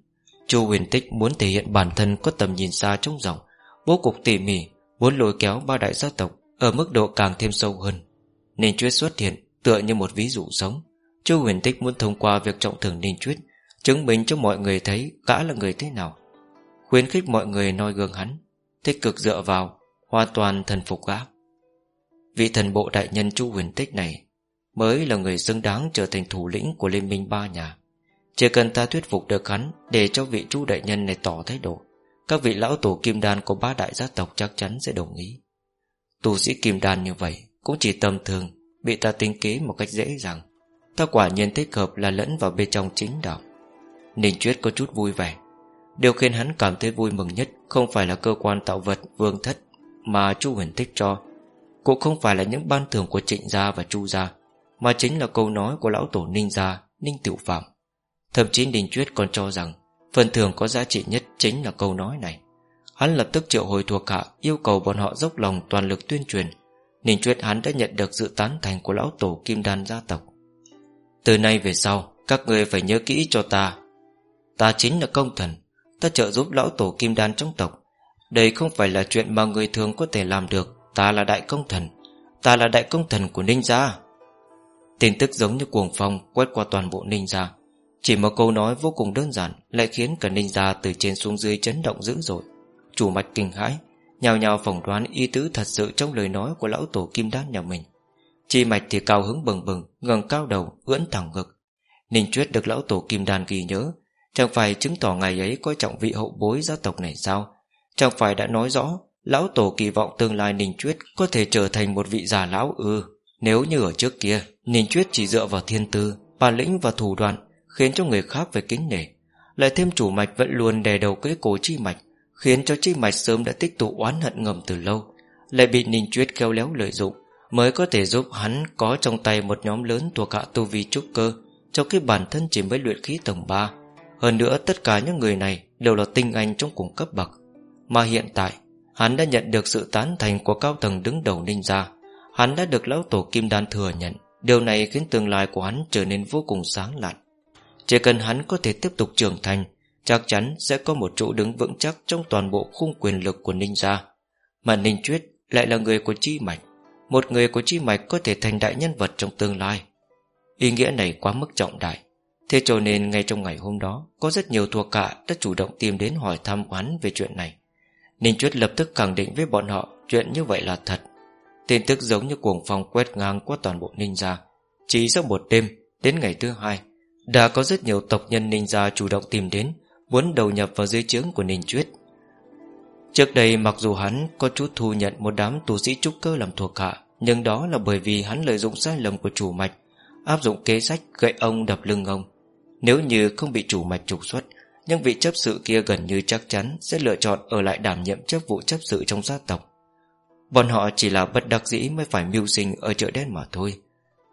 A: Chu huyền tích muốn thể hiện bản thân Có tầm nhìn xa trong dòng Bố cục tỉ mỉ, Muốn lôi kéo ba đại gia tộc Ở mức độ càng thêm sâu hơn. Ninh Chuyết xuất hiện tựa như một ví dụ sống. Chu huyền tích muốn thông qua việc trọng thưởng Ninh Chuyết, Chứng minh cho mọi người thấy Gã là người thế nào. Khuyến khích mọi người noi gương hắn, Tích cực dựa vào, Hoàn toàn thần phục gã. Vị thần bộ đại nhân Chu huyền tích này Mới là người xứng đáng trở thành thủ lĩnh Của liên minh ba nhà. Chỉ cần ta thuyết phục được hắn Để cho vị Chu đại nhân này tỏ thái độ, Các vị lão tổ kim đan của ba đại gia tộc Chắc chắn sẽ đồng ý. Tu sĩ kim đan như vậy Cũng chỉ tầm thường Bị ta tính kế một cách dễ dàng. Ta quả nhiên thích hợp là lẫn vào bên trong chính đạo. Ninh Chuyết có chút vui vẻ. Điều khiến hắn cảm thấy vui mừng nhất Không phải là cơ quan tạo vật vương thất Mà Chu huyền thích cho. Cũng không phải là những ban thưởng của trịnh gia và chu gia, Mà chính là câu nói của lão tổ Ninh gia, Ninh Tiểu Phạm. Thậm chí Ninh Chuyết còn cho rằng Phần thưởng có giá trị nhất chính là câu nói này. Hắn lập tức triệu hồi thuộc hạ, Yêu cầu bọn họ dốc lòng toàn lực tuyên truyền. Ninh Chuyết hắn đã nhận được sự tán thành Của lão tổ kim đan gia tộc. Từ nay về sau, Các người phải nhớ kỹ cho ta. Ta chính là công thần, Ta trợ giúp lão tổ kim đan trong tộc. Đây không phải là chuyện mà người thường có thể làm được. Ta là đại công thần, Ta là đại công thần của Ninh Gia. Tin tức giống như cuồng phong Quét qua toàn bộ Ninh Gia. Chỉ một câu nói vô cùng đơn giản Lại khiến cả Ninh Gia từ trên xuống dưới chấn động dữ dội. Chủ mạch kinh hãi. Nhào nhào phỏng đoán ý tứ thật sự Trong lời nói của lão tổ kim đan nhà mình. Chi mạch thì cao hứng bừng bừng ngẩng cao đầu, ưỡn thẳng ngực. Ninh Chuyết được lão tổ kim đan ghi nhớ Chẳng phải chứng tỏ ngày ấy coi trọng vị hậu bối gia tộc này sao? Chẳng phải đã nói rõ Lão tổ kỳ vọng tương lai Ninh Chuyết Có thể trở thành một vị già lão ư? Nếu như ở trước kia Ninh Chuyết chỉ dựa vào thiên tư Bản lĩnh và thủ đoạn Khiến cho người khác phải kính nể. Lại thêm chủ mạch vẫn luôn đè đầu cái cổ chi mạch Khiến cho chi mạch sớm đã tích tụ oán hận ngầm từ lâu, Lại bị Ninh Chuyết khéo léo lợi dụng, Mới có thể giúp hắn có trong tay một nhóm lớn thuộc hạ tu vi trúc cơ Trong khi bản thân chỉ mới luyện khí tầng 3 Hơn nữa, tất cả những người này Đều là tinh anh trong cùng cấp bậc. Mà hiện tại, Hắn đã nhận được sự tán thành của cao tầng đứng đầu ninh gia. Hắn đã được lão tổ Kim Đan thừa nhận, Điều này khiến tương lai của hắn trở nên vô cùng sáng lạn. Chỉ cần hắn có thể tiếp tục trưởng thành Chắc chắn sẽ có một chỗ đứng vững chắc Trong toàn bộ khung quyền lực của ninh gia. Mà ninh chuyết lại là người của chi mạch, Một người của chi mạch có thể thành đại nhân vật trong tương lai. Ý nghĩa này quá mức trọng đại, Thế cho nên ngay trong ngày hôm đó, Có rất nhiều thuộc hạ đã chủ động tìm đến hỏi thăm oán về chuyện này. Ninh Chuyết lập tức khẳng định với bọn họ Chuyện như vậy là thật. Tin tức giống như cuồng phong quét ngang qua toàn bộ Ninh gia, Chỉ sau một đêm, Đến ngày thứ hai, Đã có rất nhiều tộc nhân Ninh gia chủ động tìm đến Muốn đầu nhập vào dưới trướng của Ninh Chuyết. Trước đây mặc dù hắn có chút thu nhận một đám tu sĩ trúc cơ làm thuộc hạ, Nhưng đó là bởi vì hắn lợi dụng sai lầm của chủ mạch, Áp dụng kế sách gậy ông đập lưng ông. Nếu như không bị chủ mạch trục xuất, nhưng vị chấp sự kia gần như chắc chắn Sẽ lựa chọn ở lại đảm nhiệm chức vụ chấp sự trong gia tộc. Bọn họ chỉ là bất đắc dĩ Mới phải mưu sinh ở chợ đen mà thôi.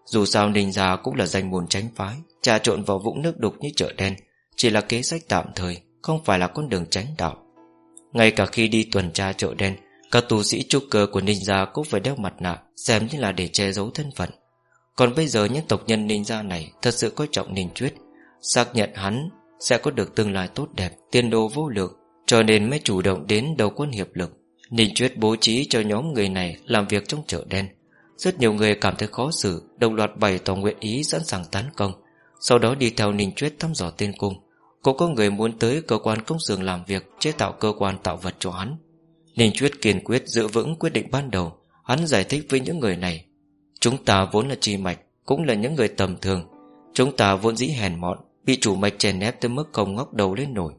A: Dù sao Ninh Gia cũng là danh môn tránh phái, Trà trộn vào vũng nước đục như chợ đen. Chỉ là kế sách tạm thời Không phải là con đường tránh đạo Ngay cả khi đi tuần tra chợ đen Các tù sĩ trúc cơ của Ninh Gia Cũng phải đeo mặt nạ Xem như là để che giấu thân phận Còn bây giờ những tộc nhân Ninh Gia này Thật sự coi trọng Ninh truyết Xác nhận hắn sẽ có được tương lai tốt đẹp, tiên đồ vô lượng, cho nên mới chủ động đến đầu quân hiệp lực. Ninh Chuyết bố trí cho nhóm người này làm việc trong chợ đen. Rất nhiều người cảm thấy khó xử, đồng loạt bày tỏ nguyện ý sẵn sàng tấn công, sau đó đi theo Ninh Chuyết thăm dò tiên cung. Cũng có người muốn tới cơ quan công xưởng làm việc chế tạo cơ quan tạo vật cho hắn. Ninh Chuyết kiên quyết giữ vững quyết định ban đầu, hắn giải thích với những người này. Chúng ta vốn là chi mạch, cũng là những người tầm thường. Chúng ta vốn dĩ hèn mọn, Bị chủ mạch chèn ép tới mức không ngóc đầu lên nổi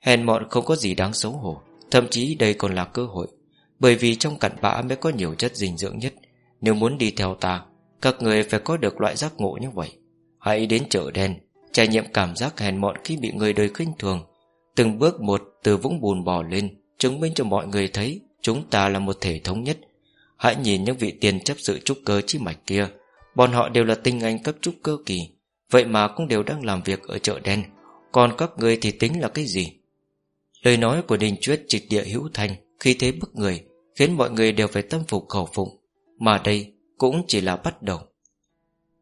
A: Hèn mọn không có gì đáng xấu hổ Thậm chí đây còn là cơ hội Bởi vì trong cặn bã mới có nhiều chất dinh dưỡng nhất Nếu muốn đi theo ta Các người phải có được loại giác ngộ như vậy Hãy đến chợ đen Trải nghiệm cảm giác hèn mọn khi bị người đời khinh thường. Từng bước một từ vũng bùn bò lên, Chứng minh cho mọi người thấy Chúng ta là một thể thống nhất. Hãy nhìn những vị tiền chấp sự trúc cơ chi mạch kia. Bọn họ đều là tinh anh cấp trúc cơ kỳ. Vậy mà cũng đều đang làm việc ở chợ đen. Còn các người thì tính là cái gì? Lời nói của Đình Chuyết trịch địa hữu thành Khi thế bức người, Khiến mọi người đều phải tâm phục khẩu phụng Mà đây cũng chỉ là bắt đầu.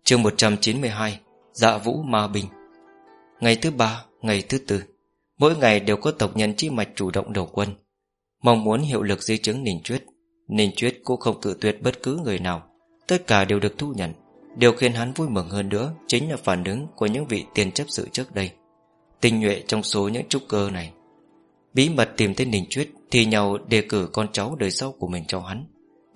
A: Chương 192 Dạ Vũ Ma Bình. Ngày thứ ba, ngày thứ tư Mỗi ngày đều có tộc nhân chi mạch chủ động đầu quân Mong muốn hiệu lực di chứng Ninh Chuyết. Ninh Chuyết cũng không cự tuyệt bất cứ người nào Tất cả đều được thu nhận. Điều khiến hắn vui mừng hơn nữa Chính là phản ứng của những vị tiền chấp sự trước đây. Tinh nhuệ trong số những trúc cơ này Bí mật tìm tên Ninh Chuyết Thì nhau đề cử con cháu đời sau của mình cho hắn.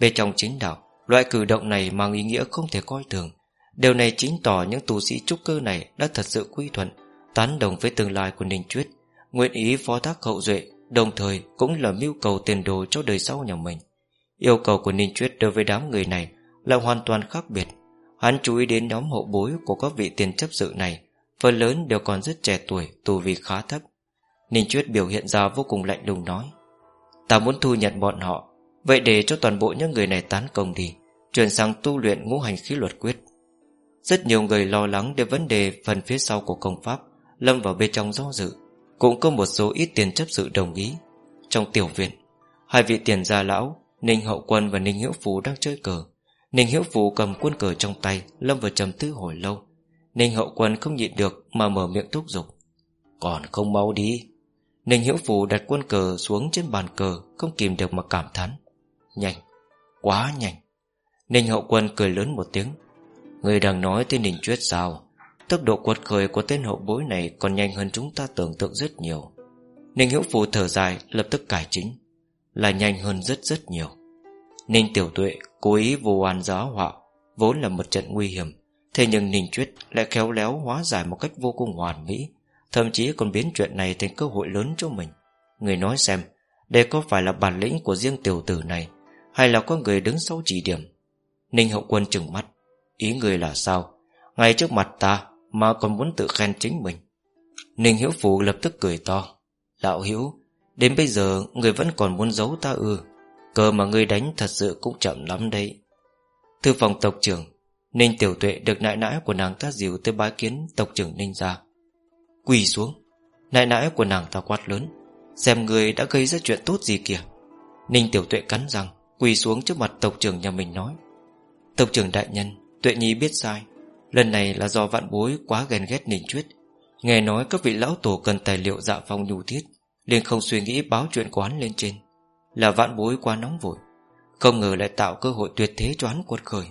A: Về trong chính đạo Loại cử động này mang ý nghĩa không thể coi thường. Điều này chính tỏ những tù sĩ trúc cơ này Đã thật sự quy thuận. Tán đồng với tương lai của Ninh Chuyết, Nguyện ý phó thác hậu duệ, Đồng thời cũng là mưu cầu tiền đồ cho đời sau nhà mình. Yêu cầu của Ninh Chuyết đối với đám người này Là hoàn toàn khác biệt. Hắn chú ý đến nhóm hậu bối của các vị tiền chấp sự này, Phần lớn đều còn rất trẻ tuổi, Tù vì khá thấp. Ninh Chuyết biểu hiện ra vô cùng lạnh lùng nói, Ta muốn thu nhận bọn họ, Vậy để cho toàn bộ những người này tán công đi, Chuyển sang tu luyện ngũ hành khí luật quyết. Rất nhiều người lo lắng đến vấn đề phần phía sau của công pháp. Lâm vào bên trong do dự. Cũng có một số ít tiền chấp sự đồng ý. Trong tiểu viện Hai vị tiền gia lão Ninh Hậu Quân và Ninh Hiễu Phú đang chơi cờ. Ninh Hiễu Phú cầm quân cờ trong tay Lâm vào trầm tư hồi lâu. Ninh Hậu Quân không nhịn được mà mở miệng thúc giục. Còn không mau đi. Ninh Hiễu Phú đặt quân cờ xuống trên bàn cờ Không kìm được mà cảm thán. Nhanh, quá nhanh. Ninh Hậu Quân cười lớn một tiếng. Người đang nói tới Ninh Chuyết sao? Tốc độ quật khởi của tên hậu bối này Còn nhanh hơn chúng ta tưởng tượng rất nhiều. Ninh hữu Phù thở dài, Lập tức cải chính. Là nhanh hơn rất rất nhiều. Ninh Tiểu Tuệ cố ý vô an gió họa, Vốn là một trận nguy hiểm. Thế nhưng Ninh Chuyết lại khéo léo hóa giải Một cách vô cùng hoàn mỹ. Thậm chí còn biến chuyện này thành cơ hội lớn cho mình. Người nói xem, Đây có phải là bản lĩnh của riêng tiểu tử này, Hay là có người đứng sau chỉ điểm? Ninh Hậu Quân trừng mắt. Ý người là sao? Ngay trước mặt ta mà còn muốn tự khen chính mình. Ninh Hiễu Phù lập tức cười to. Lão Hiễu Đến bây giờ người vẫn còn muốn giấu ta ư? Cờ mà người đánh thật sự cũng chậm lắm đấy. Thư phòng tộc trưởng, Ninh Tiểu Tuệ được nại nãi của nàng ta dìu tới bái kiến tộc trưởng Ninh ra Quỳ xuống Nại nãi của nàng ta quát lớn. Xem người đã gây ra chuyện tốt gì kìa. Ninh Tiểu Tuệ cắn răng, Quỳ xuống trước mặt tộc trưởng nhà mình nói. Tộc trưởng đại nhân, Tuệ Nhi biết sai. Lần này là do vạn bối quá ghen ghét Ninh Chuyết Nghe nói các vị lão tổ cần tài liệu dạ phong nhu thiết liền không suy nghĩ báo chuyện của hắn lên trên. Là vạn bối quá nóng vội, Không ngờ lại tạo cơ hội tuyệt thế cho hắn quật khởi.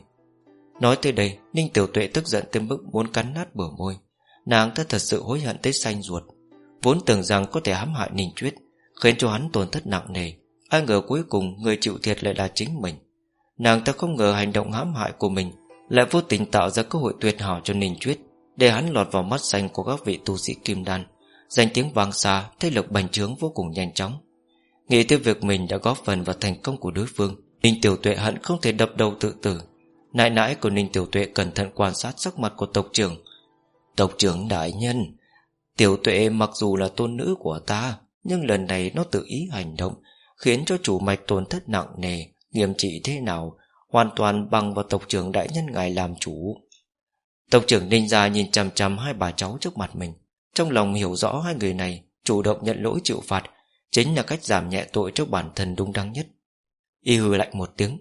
A: Nói tới đây, Ninh Tiểu Tuệ tức giận tới mức muốn cắn nát bờ môi. Nàng ta thật sự hối hận tới xanh ruột, Vốn tưởng rằng có thể hãm hại Ninh Chuyết Khiến cho hắn tổn thất nặng nề. Ai ngờ cuối cùng người chịu thiệt lại là chính mình. Nàng ta không ngờ hành động hãm hại của mình lại vô tình tạo ra cơ hội tuyệt hảo cho Ninh Chuyết Để hắn lọt vào mắt xanh của các vị tu sĩ kim đan. Danh tiếng vang xa, Thế lực bành trướng vô cùng nhanh chóng. Nghĩ tới việc mình đã góp phần vào thành công của đối phương, Ninh Tiểu Tuệ hận không thể đập đầu tự tử. Nại nãi của Ninh Tiểu Tuệ cẩn thận quan sát sắc mặt của tộc trưởng. Tộc trưởng đại nhân, Tiểu Tuệ mặc dù là tôn nữ của ta, Nhưng lần này nó tự ý hành động, Khiến cho chủ mạch tổn thất nặng nề, Nghiêm trị thế nào? Hoàn toàn bằng vào tộc trưởng đại nhân ngài làm chủ. Tộc trưởng Ninh Gia nhìn chằm chằm hai bà cháu trước mặt mình. Trong lòng hiểu rõ hai người này Chủ động nhận lỗi chịu phạt, Chính là cách giảm nhẹ tội cho bản thân đúng đắn nhất. Y hư lạnh một tiếng.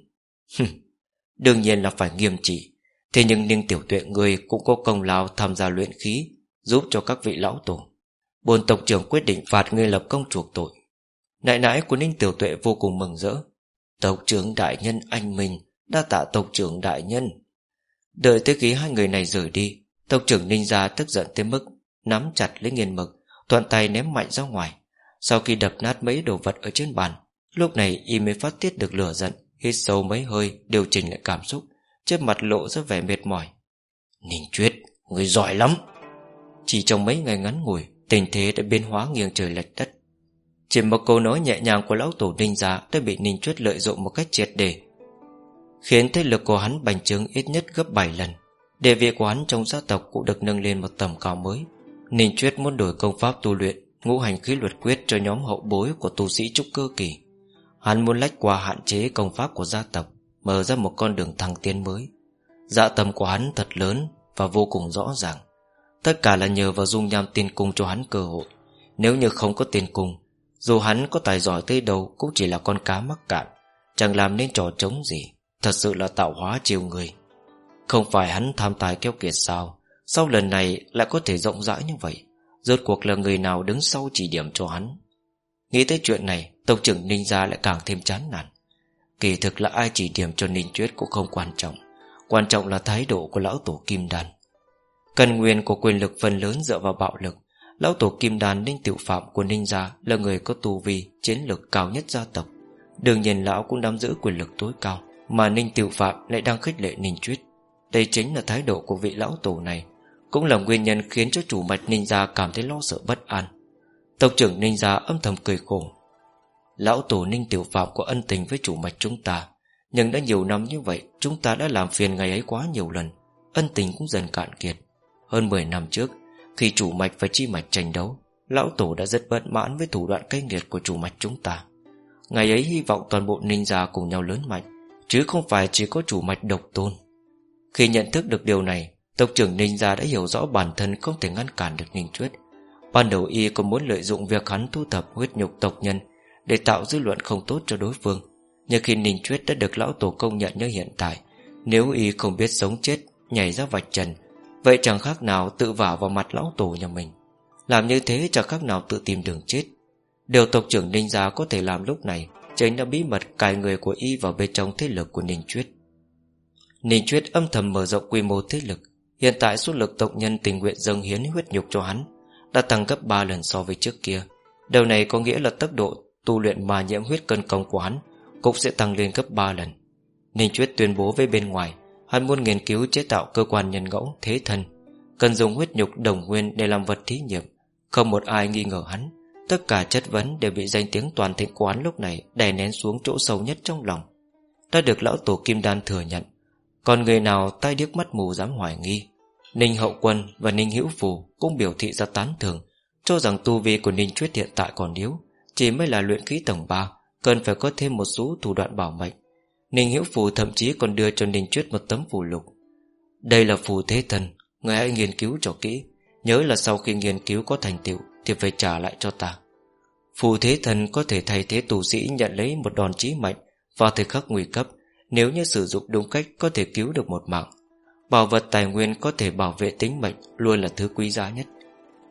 A: Đương nhiên là phải nghiêm trị. Thế nhưng Ninh Tiểu Tuệ người cũng có công lao tham gia luyện khí, Giúp cho các vị lão tổ. Bồn tộc trưởng quyết định phạt người lập công chuộc tội. Nại nãi của Ninh Tiểu Tuệ vô cùng mừng rỡ. Tộc trưởng đại nhân anh mình Đa tạ tộc trưởng đại nhân. Đợi tới khi hai người này rời đi, Tộc trưởng Ninh Gia tức giận tới mức Nắm chặt lấy nghiền mực Toàn tay ném mạnh ra ngoài. Sau khi đập nát mấy đồ vật ở trên bàn, Lúc này y mới phát tiết được lửa giận, Hít sâu mấy hơi, điều chỉnh lại cảm xúc Trên mặt lộ ra vẻ mệt mỏi. Ninh Chuyết, Người giỏi lắm. Chỉ trong mấy ngày ngắn ngủi, Tình thế đã biến hóa nghiêng trời lệch đất. Chỉ một câu nói nhẹ nhàng của lão tổ Ninh Gia Đã bị Ninh Chuyết lợi dụng một cách triệt để Khiến thế lực của hắn bành trướng ít nhất gấp 7 lần. Địa vị của hắn trong gia tộc cũng được nâng lên một tầm cao mới. Ninh Chuyết muốn đổi công pháp tu luyện, Ngũ hành khí luật quyết cho nhóm hậu bối của tu sĩ trúc cơ kỳ. Hắn muốn lách qua hạn chế công pháp của gia tộc, Mở ra một con đường thăng tiến mới. Dạ tầm của hắn thật lớn Và vô cùng rõ ràng. Tất cả là nhờ vào dung nham tiên cung cho hắn cơ hội. Nếu như không có tiền cung, Dù hắn có tài giỏi tới đâu Cũng chỉ là con cá mắc cạn, Chẳng làm nên trò trống gì. Thật sự là tạo hóa chiều người. Không phải hắn tham tài keo kiệt sao? Sau lần này lại có thể rộng rãi như vậy? Rốt cuộc là người nào đứng sau chỉ điểm cho hắn? Nghĩ tới chuyện này, Tộc trưởng Ninh Gia lại càng thêm chán nản. Kỳ thực là ai chỉ điểm cho Ninh Chuyết cũng không quan trọng. Quan trọng là thái độ của lão tổ Kim Đan. Cần nguyên của quyền lực phần lớn dựa vào bạo lực. Lão tổ Kim Đan Ninh Tiểu Phạm của Ninh Gia Là người có tu vi, chiến lược cao nhất gia tộc. Đương nhiên lão cũng nắm giữ quyền lực tối cao. Mà Ninh Tiểu Phạm lại đang khích lệ Ninh Chuyết. Đây chính là thái độ của vị lão tổ này, Cũng là nguyên nhân khiến cho chủ mạch Ninh Gia cảm thấy lo sợ bất an. Tộc trưởng Ninh Gia âm thầm cười khổ. Lão tổ Ninh Tiểu Phạm có ân tình với chủ mạch chúng ta, Nhưng đã nhiều năm như vậy, Chúng ta đã làm phiền ngày ấy quá nhiều lần, Ân tình cũng dần cạn kiệt. Hơn 10 năm trước, Khi chủ mạch và chi mạch tranh đấu, Lão tổ đã rất bất mãn với thủ đoạn cay nghiệt của chủ mạch chúng ta. Ngày ấy hy vọng toàn bộ ninh gia cùng nhau lớn mạnh Chứ không phải chỉ có chủ mạch độc tôn. Khi nhận thức được điều này, Tộc trưởng ninh gia đã hiểu rõ bản thân không thể ngăn cản được ninh chuyết Ban đầu y còn muốn lợi dụng việc hắn thu thập huyết nhục tộc nhân Để tạo dư luận không tốt cho đối phương. Nhưng khi Ninh Chuyết đã được lão tổ công nhận như hiện tại, Nếu y không biết sống chết, Nhảy ra vạch trần, Vậy chẳng khác nào tự vả vào mặt lão tổ nhà mình. Làm như thế chẳng khác nào tự tìm đường chết. Điều tộc trưởng Ninh Gia có thể làm lúc này Chính đã bí mật cài người của y vào bên trong thế lực của Ninh Chuyết. Ninh Chuyết âm thầm mở rộng quy mô thế lực. Hiện tại số lực tộc nhân tình nguyện dâng hiến huyết nhục cho hắn Đã tăng gấp 3 lần so với trước kia. Điều này có nghĩa là tốc độ tu luyện mà nhiễm huyết cân công của hắn Cũng sẽ tăng lên gấp 3 lần. Ninh Chuyết tuyên bố với bên ngoài, Hắn muốn nghiên cứu chế tạo cơ quan nhân ngẫu thế thân, Cần dùng huyết nhục đồng nguyên để làm vật thí nghiệm, Không một ai nghi ngờ hắn. Tất cả chất vấn đều bị danh tiếng toàn thịnh quán lúc này đè nén xuống chỗ sâu nhất trong lòng. Đã được lão tổ Kim Đan thừa nhận. Còn người nào tay điếc mắt mù dám hoài nghi? Ninh Hậu Quân và Ninh Hữu Phù Cũng biểu thị ra tán thường Cho rằng tu vi của Ninh Chuyết hiện tại còn yếu, Chỉ mới là luyện khí tầng 3 Cần phải có thêm một số thủ đoạn bảo mệnh. Ninh Hữu Phù thậm chí còn đưa cho Ninh Chuyết một tấm phù lục. Đây là phù thế thần, Người hãy nghiên cứu cho kỹ, Nhớ là sau khi nghiên cứu có thành tựu thì phải trả lại cho ta. Phù thế thần có thể thay thế tù sĩ Nhận lấy một đòn chí mạnh Vào thời khắc nguy cấp, Nếu như sử dụng đúng cách có thể cứu được một mạng. Bảo vật tài nguyên có thể bảo vệ tính mệnh Luôn là thứ quý giá nhất.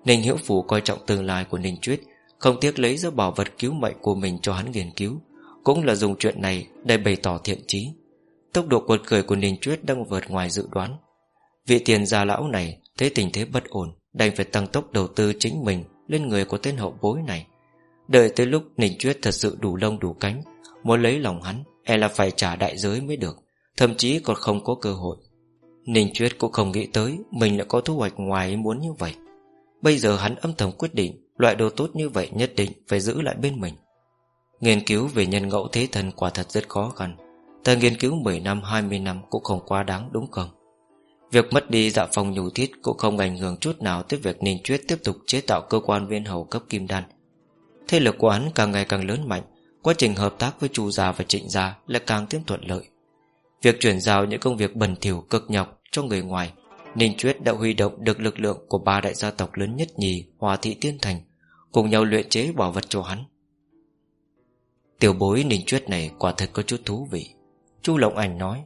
A: Ninh Hiểu Phủ coi trọng tương lai của Ninh Chuyết Không tiếc lấy ra bảo vật cứu mệnh của mình cho hắn nghiên cứu, Cũng là dùng chuyện này để bày tỏ thiện trí Tốc độ quật khởi của Ninh Chuyết đang vượt ngoài dự đoán. Vị tiền gia lão này Thấy tình thế bất ổn, Đành phải tăng tốc đầu tư chính mình lên người của tên hậu bối này. Đợi tới lúc Ninh Chuyết thật sự đủ lông đủ cánh, Muốn lấy lòng hắn E là phải trả đại giới mới được, Thậm chí còn không có cơ hội. Ninh Chuyết cũng không nghĩ tới Mình lại có thu hoạch ngoài muốn như vậy. Bây giờ hắn âm thầm quyết định Loại đồ tốt như vậy nhất định phải giữ lại bên mình. Nghiên cứu về nhân ngẫu thế thần quả thật rất khó khăn. Ta nghiên cứu 10 năm 20 năm cũng không quá đáng, đúng không? Việc mất đi dạ phòng nhủ thiết Cũng không ảnh hưởng chút nào tới việc Ninh Chuyết tiếp tục chế tạo cơ quan viên hầu cấp kim đan. Thế lực của hắn càng ngày càng lớn mạnh, Quá trình hợp tác với Chu Gia và Trịnh Gia lại càng thêm thuận lợi. Việc chuyển giao những công việc bẩn thỉu, cực nhọc cho người ngoài, Ninh Chuyết đã huy động được lực lượng của ba đại gia tộc lớn nhất nhì, Hòa Thị Tiên Thành, Cùng nhau luyện chế bảo vật cho hắn. Tiểu bối Ninh Chuyết này quả thật có chút thú vị. Chu Lộng Ảnh nói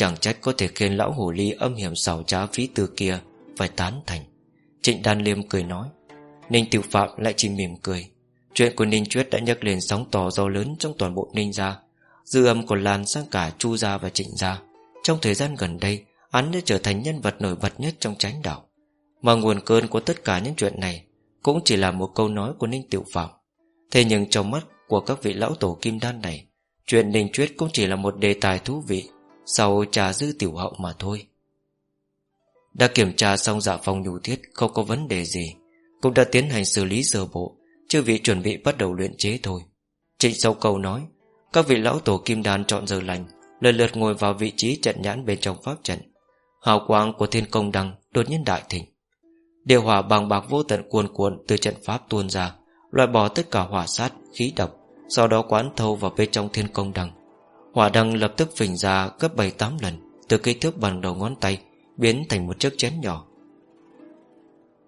A: Chẳng trách có thể khiến lão hồ ly âm hiểm xảo trá phí từ kia Phải tán thành. Trịnh Đan Liêm cười nói, Ninh Tiểu Phạm lại chỉ mỉm cười. Chuyện của Ninh Chuyết đã nhắc lên sóng to gió lớn Trong toàn bộ Ninh gia. Dư âm còn lan sang cả Chu gia và Trịnh gia. Trong thời gian gần đây, Hắn đã trở thành nhân vật nổi bật nhất trong chánh đảo. Mà nguồn cơn của tất cả những chuyện này Cũng chỉ là một câu nói của Ninh Tiểu Phạm. Thế nhưng trong mắt của các vị lão tổ kim đan này, Chuyện Ninh Chuyết cũng chỉ là một đề tài thú vị. Sau trà dư tiểu hậu mà thôi. Đã kiểm tra xong dạ phòng nhu thiết Không có vấn đề gì. Cũng đã tiến hành xử lý sơ bộ Chưa vị chuẩn bị bắt đầu luyện chế thôi. Trịnh sâu cầu nói Các vị lão tổ kim đan chọn giờ lành Lần lượt ngồi vào vị trí trận nhãn bên trong pháp trận. Hào quang của thiên công đăng đột nhiên đại thịnh. Điều hỏa bằng bạc vô tận cuồn cuộn từ trận pháp tuôn ra Loại bỏ tất cả hỏa sát, khí độc Sau đó quán thâu vào bên trong thiên công đăng. Hỏa đăng lập tức phình ra gấp 7-8 lần, Từ kích thước bằng đầu ngón tay, Biến thành một chiếc chén nhỏ.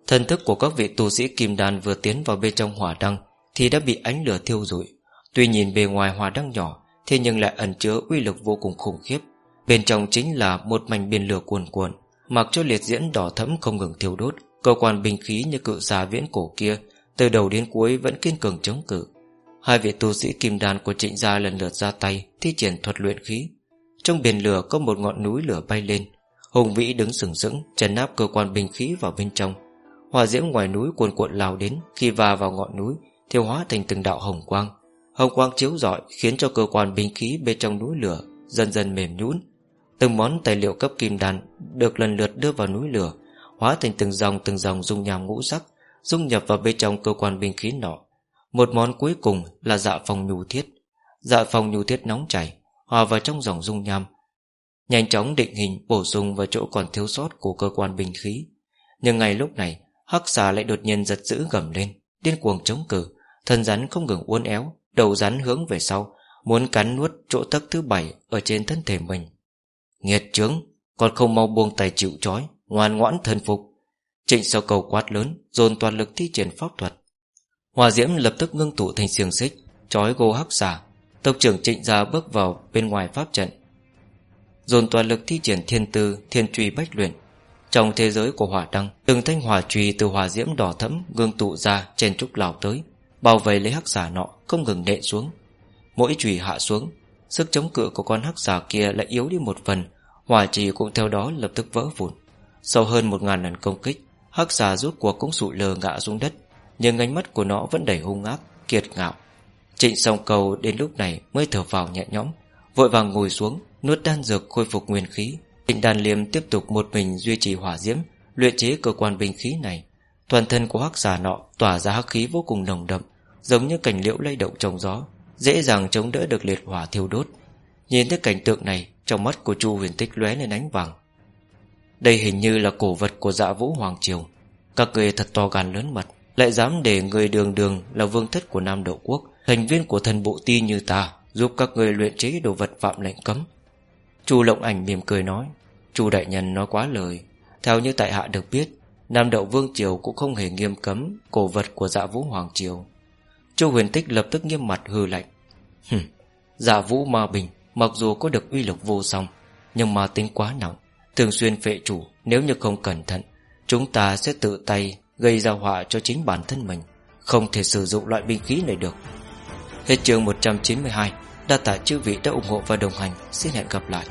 A: Thần thức của các vị tu sĩ kim đan vừa tiến vào bên trong hỏa đăng Thì đã bị ánh lửa thiêu rụi. Tuy nhìn bề ngoài hỏa đăng nhỏ, Thế nhưng lại ẩn chứa uy lực vô cùng khủng khiếp. Bên trong chính là một mảnh biển lửa cuồn cuộn, Mặc cho liệt diễn đỏ thẫm không ngừng thiêu đốt. Cơ quan binh khí như cự xà viễn cổ kia, Từ đầu đến cuối vẫn kiên cường chống cự. Hai vị tu sĩ kim đan của trịnh gia lần lượt ra tay, Thi triển thuật luyện khí. Trong biển lửa có một ngọn núi lửa bay lên. Hùng vĩ đứng sừng sững Trần áp cơ quan binh khí vào bên trong. Hòa diễm ngoài núi cuồn cuộn lao đến, Khi va vào ngọn núi, Thiêu hóa thành từng đạo hồng quang. Hồng quang chiếu rọi, khiến cho cơ quan binh khí bên trong núi lửa Dần dần mềm nhũn. Từng món tài liệu cấp kim đan Được lần lượt đưa vào núi lửa, Hóa thành từng dòng từng dòng dung nham ngũ sắc, Dung nhập vào bên trong cơ quan binh khí nọ. Một món cuối cùng là dạ phòng nhu thiết. Dạ phòng nhu thiết nóng chảy, Hòa vào trong dòng dung nham. Nhanh chóng định hình, bổ sung vào chỗ còn thiếu sót Của cơ quan bình khí. Nhưng ngay lúc này, Hắc xà lại đột nhiên giật dữ gầm lên, Điên cuồng chống cử Thân rắn không ngừng uốn éo, Đầu rắn hướng về sau, Muốn cắn nuốt chỗ tấc thứ bảy Ở trên thân thể mình. Nghiệt trướng Còn không mau buông tay chịu trói, Ngoan ngoãn thân phục. Trịnh sau cầu quát lớn, Dồn toàn lực thi triển pháp thuật. Hòa diễm lập tức ngưng tụ thành xiềng xích Chói gô hắc xà. Tộc trưởng trịnh gia bước vào bên ngoài pháp trận, Dồn toàn lực thi triển thiên tư, Thiên truy bách luyện. Trong thế giới của hỏa đăng, Từng thanh hỏa truy từ hỏa diễm đỏ thẫm Gương tụ ra trên trúc lào tới Bảo vệ lấy hắc xà nọ, không ngừng nện xuống. Mỗi chùy hạ xuống, Sức chống cự của con hắc xà kia lại yếu đi một phần. Hỏa trì cũng theo đó lập tức vỡ vụn. Sau hơn một ngàn lần công kích, Hắc xà rút cuộc cũng sụi lờ ngã xuống đất. Nhưng ánh mắt của nó vẫn đầy hung ác, Kiệt ngạo. Trịnh song cầu đến lúc này mới thở vào nhẹ nhõm, Vội vàng ngồi xuống, Nuốt đan dược khôi phục nguyên khí. Trịnh đàn liêm tiếp tục một mình duy trì hỏa diễm, Luyện chế cơ quan binh khí này. Toàn thân của hắc giả nọ tỏa ra hắc khí vô cùng nồng đậm, Giống như cảnh liễu lay động trong gió, Dễ dàng chống đỡ được liệt hỏa thiêu đốt. Nhìn thấy cảnh tượng này, Trong mắt của Chu huyền tích lóe lên ánh vàng. Đây hình như là cổ vật của dạ vũ Hoàng Triều. Các người thật to gan lớn mật. Lại dám để người đường đường là vương thất của Nam Đậu Quốc Thành viên của thần bộ ti như ta Giúp các người luyện chế đồ vật phạm lệnh cấm. Chu Lộng Ảnh mỉm cười nói Chu đại nhân nói quá lời. Theo như tại hạ được biết Nam Đậu Vương Triều cũng không hề nghiêm cấm Cổ vật của dạ vũ Hoàng Triều. Chu huyền tích lập tức nghiêm mặt hư lạnh Hừm, dạ vũ ma bình Mặc dù có được uy lực vô song Nhưng mà tính quá nặng Thường xuyên phệ chủ nếu như không cẩn thận Chúng ta sẽ tự tay gây ra họa cho chính bản thân mình, Không thể sử dụng loại binh khí này được. Hết chương 192 Đa tạ chư vị đã ủng hộ và đồng hành. Xin hẹn gặp lại.